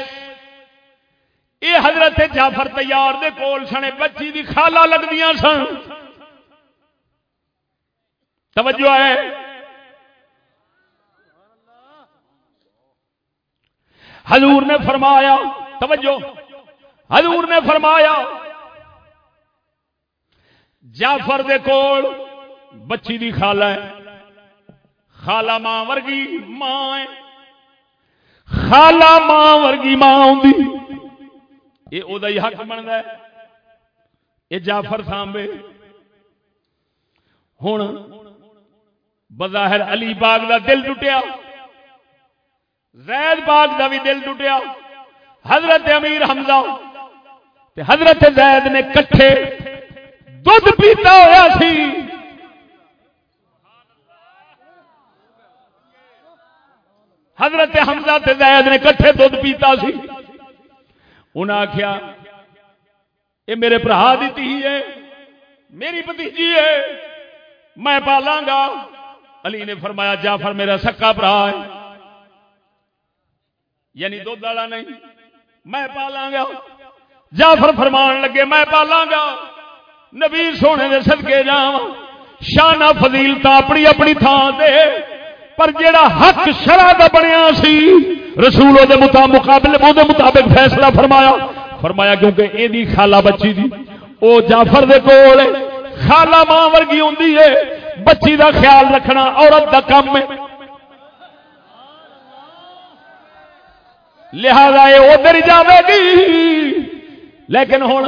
اے حضرت جعفر تیار دے کول سنے، بچی دی خالہ لگدیاں سن۔ توجہ ہے؟ حضور نے فرمایا، توجہ۔ حضور نے فرمایا، جعفر دے کول بچی دی خالہ ہے۔ خالہ ماں ورگی ماں ہے۔ خالہ ماں ورگی ماں ہوندی۔ اے او دا ہی حق بندا ہے۔ اے جعفر سامبے ہن بظاہر علی باغ دا دل ٹوٹیا۔ زید باغ دا بھی دل ٹوٹیا۔ حضرت امیر حمزہ۔ تے حضرت زید نے کٹھے دودھ پیتا ہوا سی۔ حضرت حمزہ تے زید نے کٹھے دودھ پیتا سی۔ انہاں آخیا یہ میرے برا دی تھی ہے، میری بتیجی ہے، میں پالاں گا علی نے فرمایا، جعفر میرا سکا برا ہے۔ یعنی دودھ والا نہیں، میں پالاں گا جعفر فرمان لگے، میں پالاں گا نبی سونے دے صدقے جاواں، شانہ فضیلتا اپنی اپنی تھان دے۔ پر جیڑا حق شرع دا بنیا سی رسول دے مقابلے وہ مطابق فیصلہ فرمایا۔ فرمایا کیونکہ اے دی خالہ بچی دی۔ او جعفر دے کول ہے۔ خالہ ماں ورگی ہوندی ہے۔ بچی دا خیال رکھنا عورت دا کام ہے۔ لہذا یہ ادھر جاوے گی۔ لیکن ہوں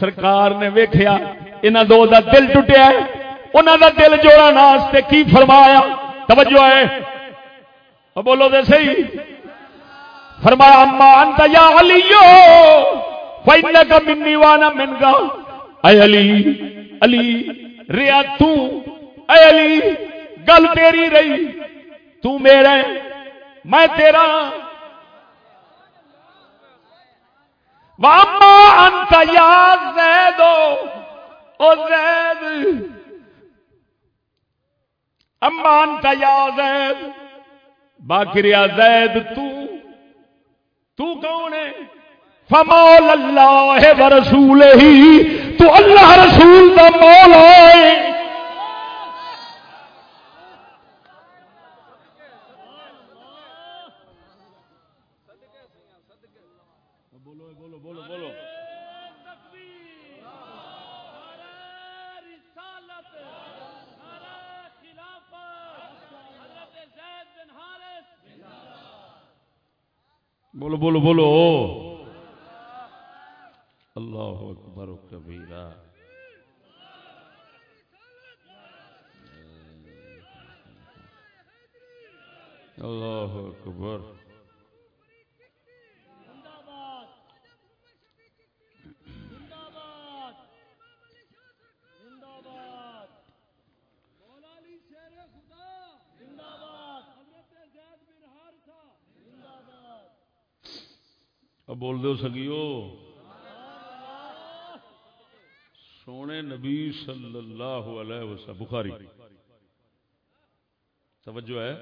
سرکار نے ویخیا انہوں دو دا دل ٹوٹیا ہے۔ انہوں دا دل جوڑا ناستے کی فرمایا؟ توجہ ہے۔ بولو دے صحیح۔ فرمایا، اما انت یا علیو فینک منی وانا من گا اے علی علی، ریا تو، اے علی، گل تیری رہی۔ تو میرا میں تیرا۔ واما انت یا زید او زید۔ امان تا یا زید، باقی ریا زید تو تو کون ہے؟ فمول اللہ و رسول ہی تو اللہ رسول دا مولا ہے بولو بولو بولو بولو بولو بولو۔ بخاری توجہ ہے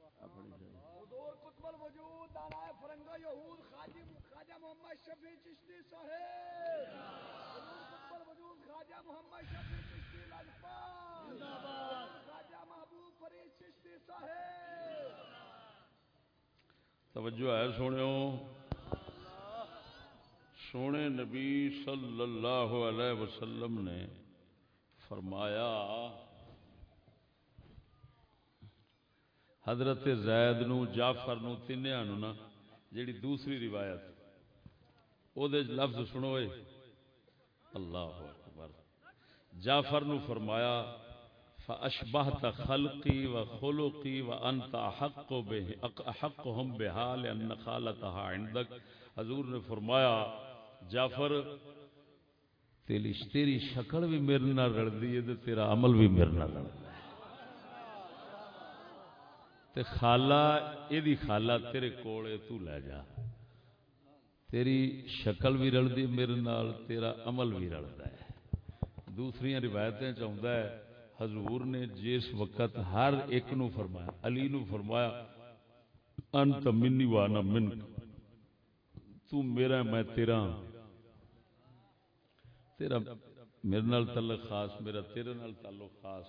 حضور قطب الوجود دانائے فرنگا یہود خاجی خواجہ محمد شفیع چشتی صاحب حضور قطب الوجود خواجہ خواجہ محمد شفیع چشتی لجپال خواجہ محبوب فرید چشتی صاحب توجہ ہے سونے سونے نبی صلی اللہ علیہ وسلم نے فرمایا، حضرت زید نو، جعفر نو تینیاں نو نا، جیڑی دوسری روایت او دے لفظ سنو اے۔ اللہ اکبر۔ جعفر نو فرمایا فاشبہت خلقی و خلقی و انت احق به احقهم بها لان خالتها عندك. حضور نے فرمایا، جعفر، تیری تیری شکل بھی میرے نال رلدی ہے تے تیرا عمل بھی میرے نال رلدا تے خالہ، ایدی خالہ تیرے کولے تو لے جا۔ تیری شکل بھی رلدی میرے نال، تیرا عمل بھی رلدا ہے۔ دوسری روایتیں چاہتا ہے حضور نے جس وقت ہر ایک نو فرمایا، علی نو فرمایا، انت منی وانا من، تو میرا میں تیرا ہاں۔ تیرا میرے نال تعلق خاص، میرا تیرے نال تعلق خاص۔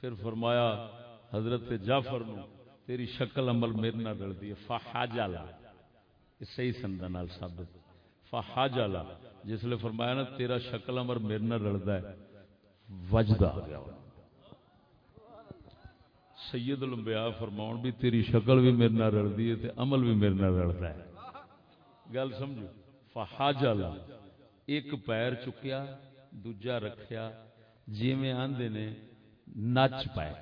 پھر فرمایا، حضرت جعفر نو، تیری شکل عمل میرے نال رلدی ہے فحاجلا یہ صحیح سندا نال ثابت۔ فحاجلا جس لیے فرمایا نا، تیرا شکل عمل میرے نال رلدا ہے۔ وجد گیا سید الانبیاء فرماؤن بھی تیری شکل بھی میرے نال رلدی ہے تے عمل بھی میرے نال رلدا ہے۔ گل سمجھو؟ فحاجلا ایک پیر چکیا دوجا رکھیا۔ جویں آندے نے نچ پائے۔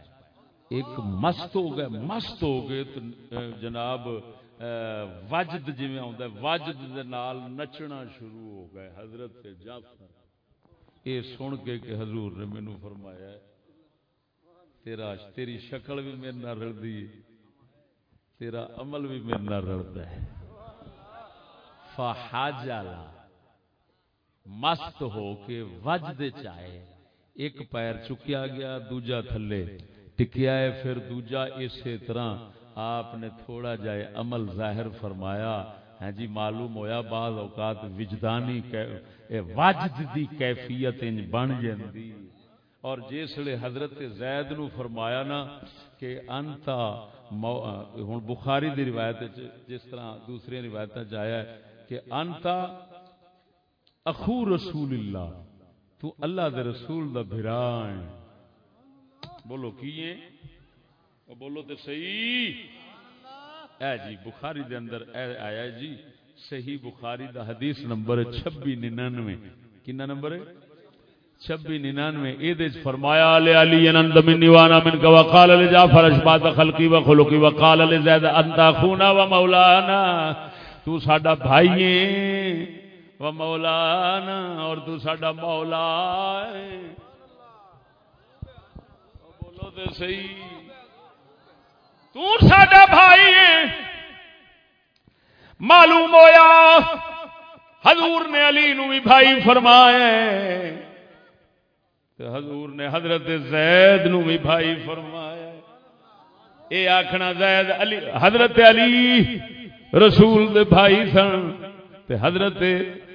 ایک مست ہو گئے مست ہو گئے تو اہ، جناب اہ، وجد جویں آندا ہے۔ وجد دے نال نچنا شروع ہو گئے۔ حضرت جعفر۔ اے سن کے کہ حضور نے مینوں فرمایا ہے، تیرا تیری شکل بھی میرے نال رلدی ہے، تیرا عمل بھی میرے نال رلدا ہے۔ فحاجلا مست ہو کے وجد چائے، ایک پیر چکیا گیا، دوجا تھلے ٹکیا ہے، پھر دوجا اسی طرح آپ نے تھوڑا جائے عمل ظاہر فرمایا۔ ہے جی معلوم ہویا بعض اوقات وجدانی وجد دی کیفیت انج بن جاندی۔ اور جسلے حضرت زید نو فرمایا نا کہ انتا مو- ہن بخاری دی روایت جس طرح دوسری روایتاں چ آیا ہے کہ انتا اخو رسول اللہ، تو اللہ دے رسول دا بھرا بولو کی بولو تے صحیح۔ اے جی بخاری دے اندر اے آیا جی صحیح بخاری دا حدیث نمبر 2699 کنا نمبر ہے؟ 2699 اے دے فرمایا، علی علی انند منی وانا من کا وقال لجعفر اشبات خلقی و خلقی وقال لزید انت اخونا و مولانا۔ تو ساڈا بھائی ہے و مولانا اور تو ساڈا مولا ہے۔ بولو تے صحیح۔ تو ساڈا بھائی۔ معلوم ہویا، حضور نے علی نو بھی بھائی فرمایا حضور نے حضرت زید نو بھی بھائی فرمایا اے آکھنا زید علی، حضرت علی رسول دے بھائی سن۔ تے حضرت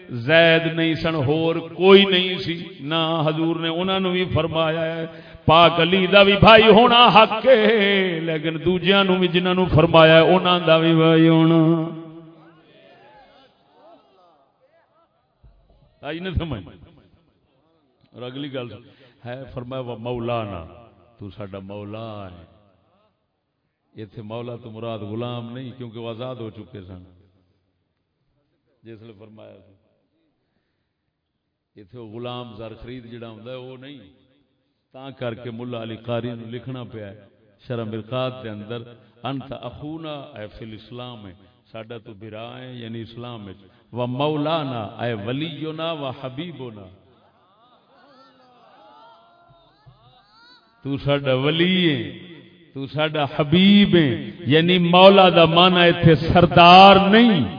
زید نہیں سن، ہور کوئی نہیں سی۔ نہ حضور نے انہاں نو بھی فرمایا ہے۔ پاک علی دا بھی بھائی ہونا حق ہے، لیکن دوجیاں نو بھی جنہاں نو فرمایا ہے، انہاں دا بھی بھائی ہونا۔ آئی نہ سمجھ۔ اور اگلی گل۔ ہے، فرمایا وہ مولانا، تو ساڈا مولا ہے۔ ایتھے مولا تو مراد غلام نہیں، کیونکہ وہ آزاد ہو چکے سن۔ جس نے فرمایا ایتھے وہ غلام زر خرید جڑا ہوندا ہے، وہ نہیں۔ تا کر کے ملا علی قاری نو لکھنا پیا ہے۔ شرح مرقات دے اندر، انت اخونا، اے فی الاسلام ہے، ساڈا تو بھرا ہے یعنی اسلام وچ و مولانا، اے ولینا و حبیبنا۔ تو ساڈا ولی ہے، تو ساڈا حبیب ہے یعنی مولا دا مانا ایتھے سردار نہیں۔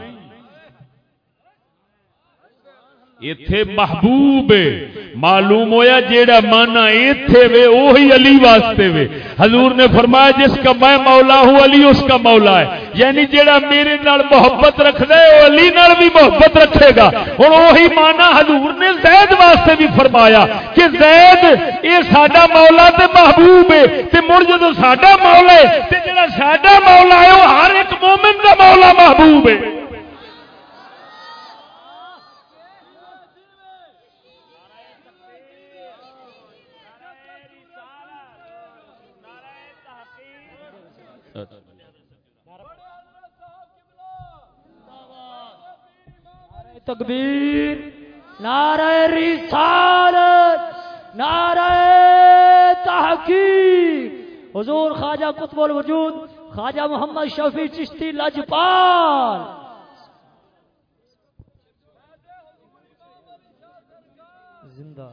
ایتھے محبوب ہے۔ معلوم ہویا جیڑا مانا ایتھے وے وہی علی واسطے وے۔ حضور نے فرمایا، جس کا میں مولا ہوں، علی اس کا مولا ہے۔ یعنی جیڑا میرے نال محبت رکھدا ہے، وہ علی نال بھی محبت رکھے گا۔ ہن وہی مانا حضور نے زید واسطے بھی فرمایا کہ زید، اے ساڈا مولا تے محبوب ہے۔ تے مڑ جدوں ساڈا مولا ہے، تے جیڑا ساڈا مولا ہے، وہ ہر ایک مومن دا مولا محبوب ہے۔ تکبیر نعرہ رسالت، نعرہ تحقیق۔ حضور خواجہ قطب الوجود، خواجہ محمد شفیع چشتی لجپال زندہ۔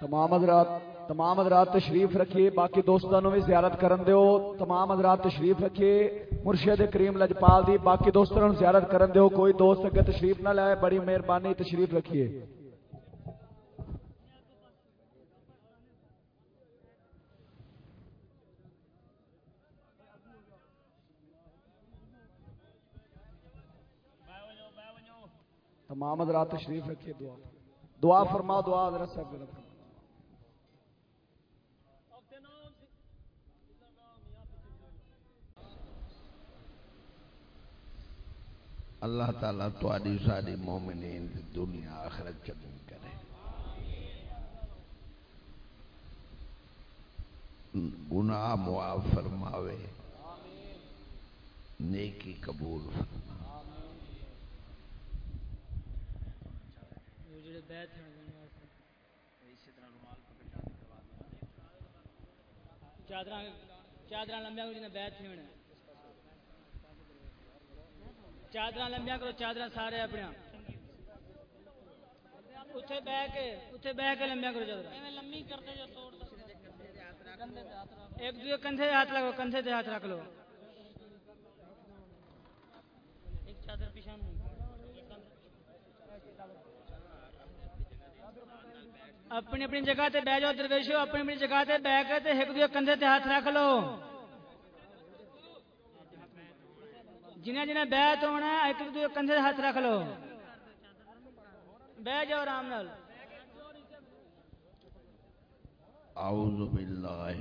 تمام حضرات تمام حضرات تشریف رکھیے، باقی دوستوں بھی زیارت کرن دیو، تمام حضرات تشریف رکھیے، مرشد کریم لجپال دی، باقی دوستوں زیارت کرن دیو، کوئی دوست اگے تشریف نہ لائے، بڑی مہربانی تشریف رکھیے۔ تمام حضرات تشریف رکھیے، دعا۔ دعا فرما، دعا حضرت صاحب۔ اللہ تعالیٰ تاری ساری مومنین دنیا آخرت چنگی کرے۔ گناہ معاف فرماوے۔ نیکی قبول فرما چادر چادر لمبیا کو بیت تھی ہونے چادر لمبیا کرو چادر سارے اپنے اتنے بہ کے اتنے بہ کے لمبیا کرو چادر لمبی کرتے جو توڑ ایک دوسرے کندھے ہاتھ لگو کندھے سے ہاتھ رکھ لو ایک چادر پیچھے اپنی اپنی جگہ تے بہ جاؤ درویشو اپنی اپنی جگہ تے بہ کے تے ایک دوسرے کندھے تے ہاتھ رکھ لو جنہیں جنہیں بیعت ہونا ہے ایک دوسرے کندھے ہاتھ رکھ لو۔ بہ جاؤ آرام نال۔ اعوذ باللہ۔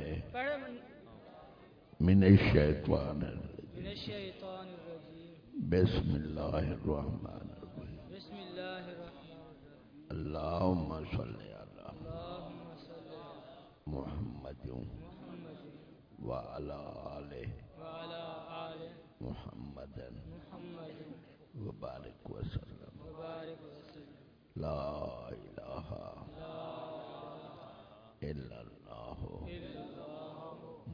من الشیطان الرجیم۔ بسم اللہ الرحمن الرحیم۔ بسم اللہ الرحمن اللہم صلی علی محمد وعلی آلہ۔ وعلی آل محمد وبارک وسلم۔ لا الہ الا اللہ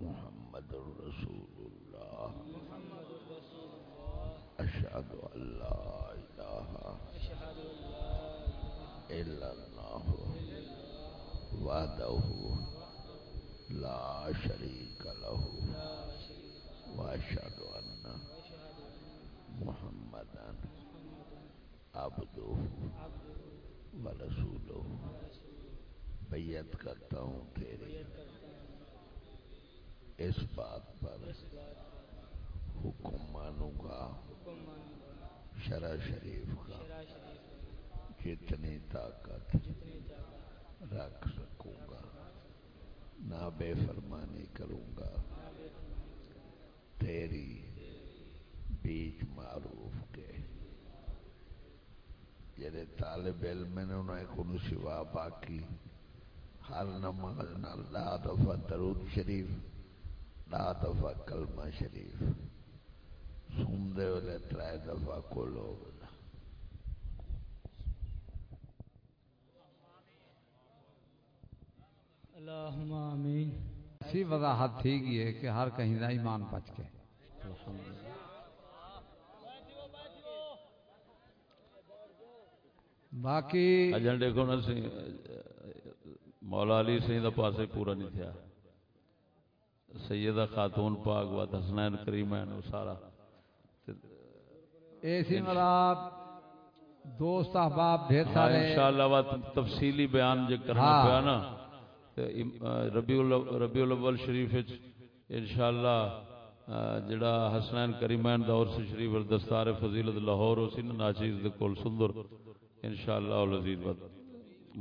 محمد رسول اللہ۔ محمد اللہ الہ اشہد ان لا الہ الا اللہ وحدہ لا شریک محمدا عبدہ ورسولہ بیعت کرتا ہوں تیری اس بات پر حکم مانوں گا، شرع شریف کا، جتنی طاقت رکھ سکوں گا نہ بے فرمانی کروں گا۔ تیری بیچ معروف کے۔ جڑے طالب علم نے انہیں کو سوا باقی ہر نماز نال لا دفعہ درود شریف لا دفعہ کلمہ شریف۔ سوندے والے ترائے دفعہ کو لوگ اللہم آمین۔ سی وضاحت تھی گئی ہے کہ ہر کہیں دا ایمان بچ کے۔ باقی ایجنڈے کو نہ سی مولا علی سی دا پاسے پورا نہیں تھیا۔ سیدہ خاتون پاک و حسنین کریمین و سارا۔ ایسی مطلب دوست احباب ڈھیر سارے۔ انشاءاللہ وا تفصیلی بیان جے کرنا ہاں۔ پیا نا ام- ربیع ال- ربیع الاول شریف وچ انشاءاللہ جڑا حسنین کریمین دا عرس شریف دستار فضیلت لاہور ہو سی نا ناچیز دے کول سندر۔ انشاءاللہ العزیز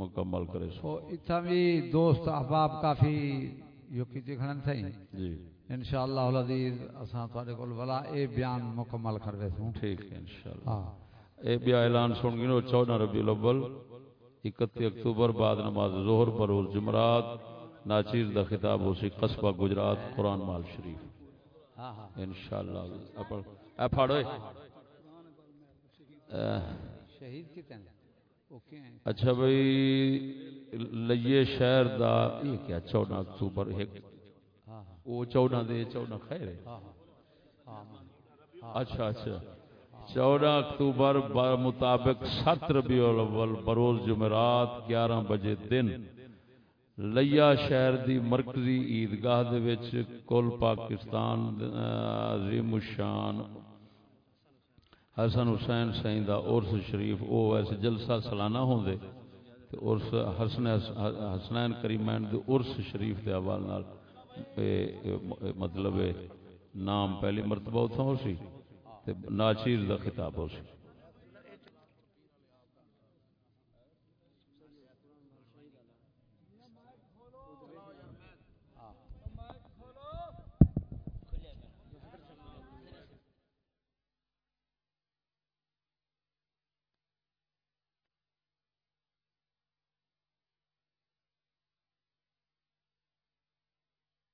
مکمل کرے۔ سو اتھا بھی دوست احباب کافی یوکی جی کھڑن تھیں جی۔ انشاءاللہ العزیز اساں تواڈے کول بلا اے بیان مکمل کر ویسوں ٹھیک ہے انشاءاللہ۔ ہاں۔ اے بھی اعلان سن گئے چودہ ربیع الاول اکتی اکتوبر بعد نماز ظہر پر روز جمعرات ناچیر دا خطاب ہو سی قصبہ گجرات قرآن مال شریف۔ ہاں ہاں۔ انشاءاللہ۔ اپڑ اے پھاڑو شہید اوکے۔ ہیں اچھا بھئی لئیے شہر دا یہ کیا چودہ اکتوبر ایک۔ ہاں ہاں۔ وہ چودہ دے چودہ خیر ہے۔ ہاں اچھا اچھا۔ چودہ اکتوبر مطابق سات ربیع الاول بروز جمعرات گیارہ بجے دن۔ لیا شہر دی مرکزی عیدگاہ دے وچ کل پاکستان عظیم الشان حسن حسین سائیں دا عرس شریف، او ویسے جلسہ سالانہ ہوندے، تے عرس حسن، حسنین کریمین دے عرس شریف دے حوالے نال مطلب نام پہلی مرتبہ اتھوں ہو سی، تے ناچیر دا خطاب ہو سی۔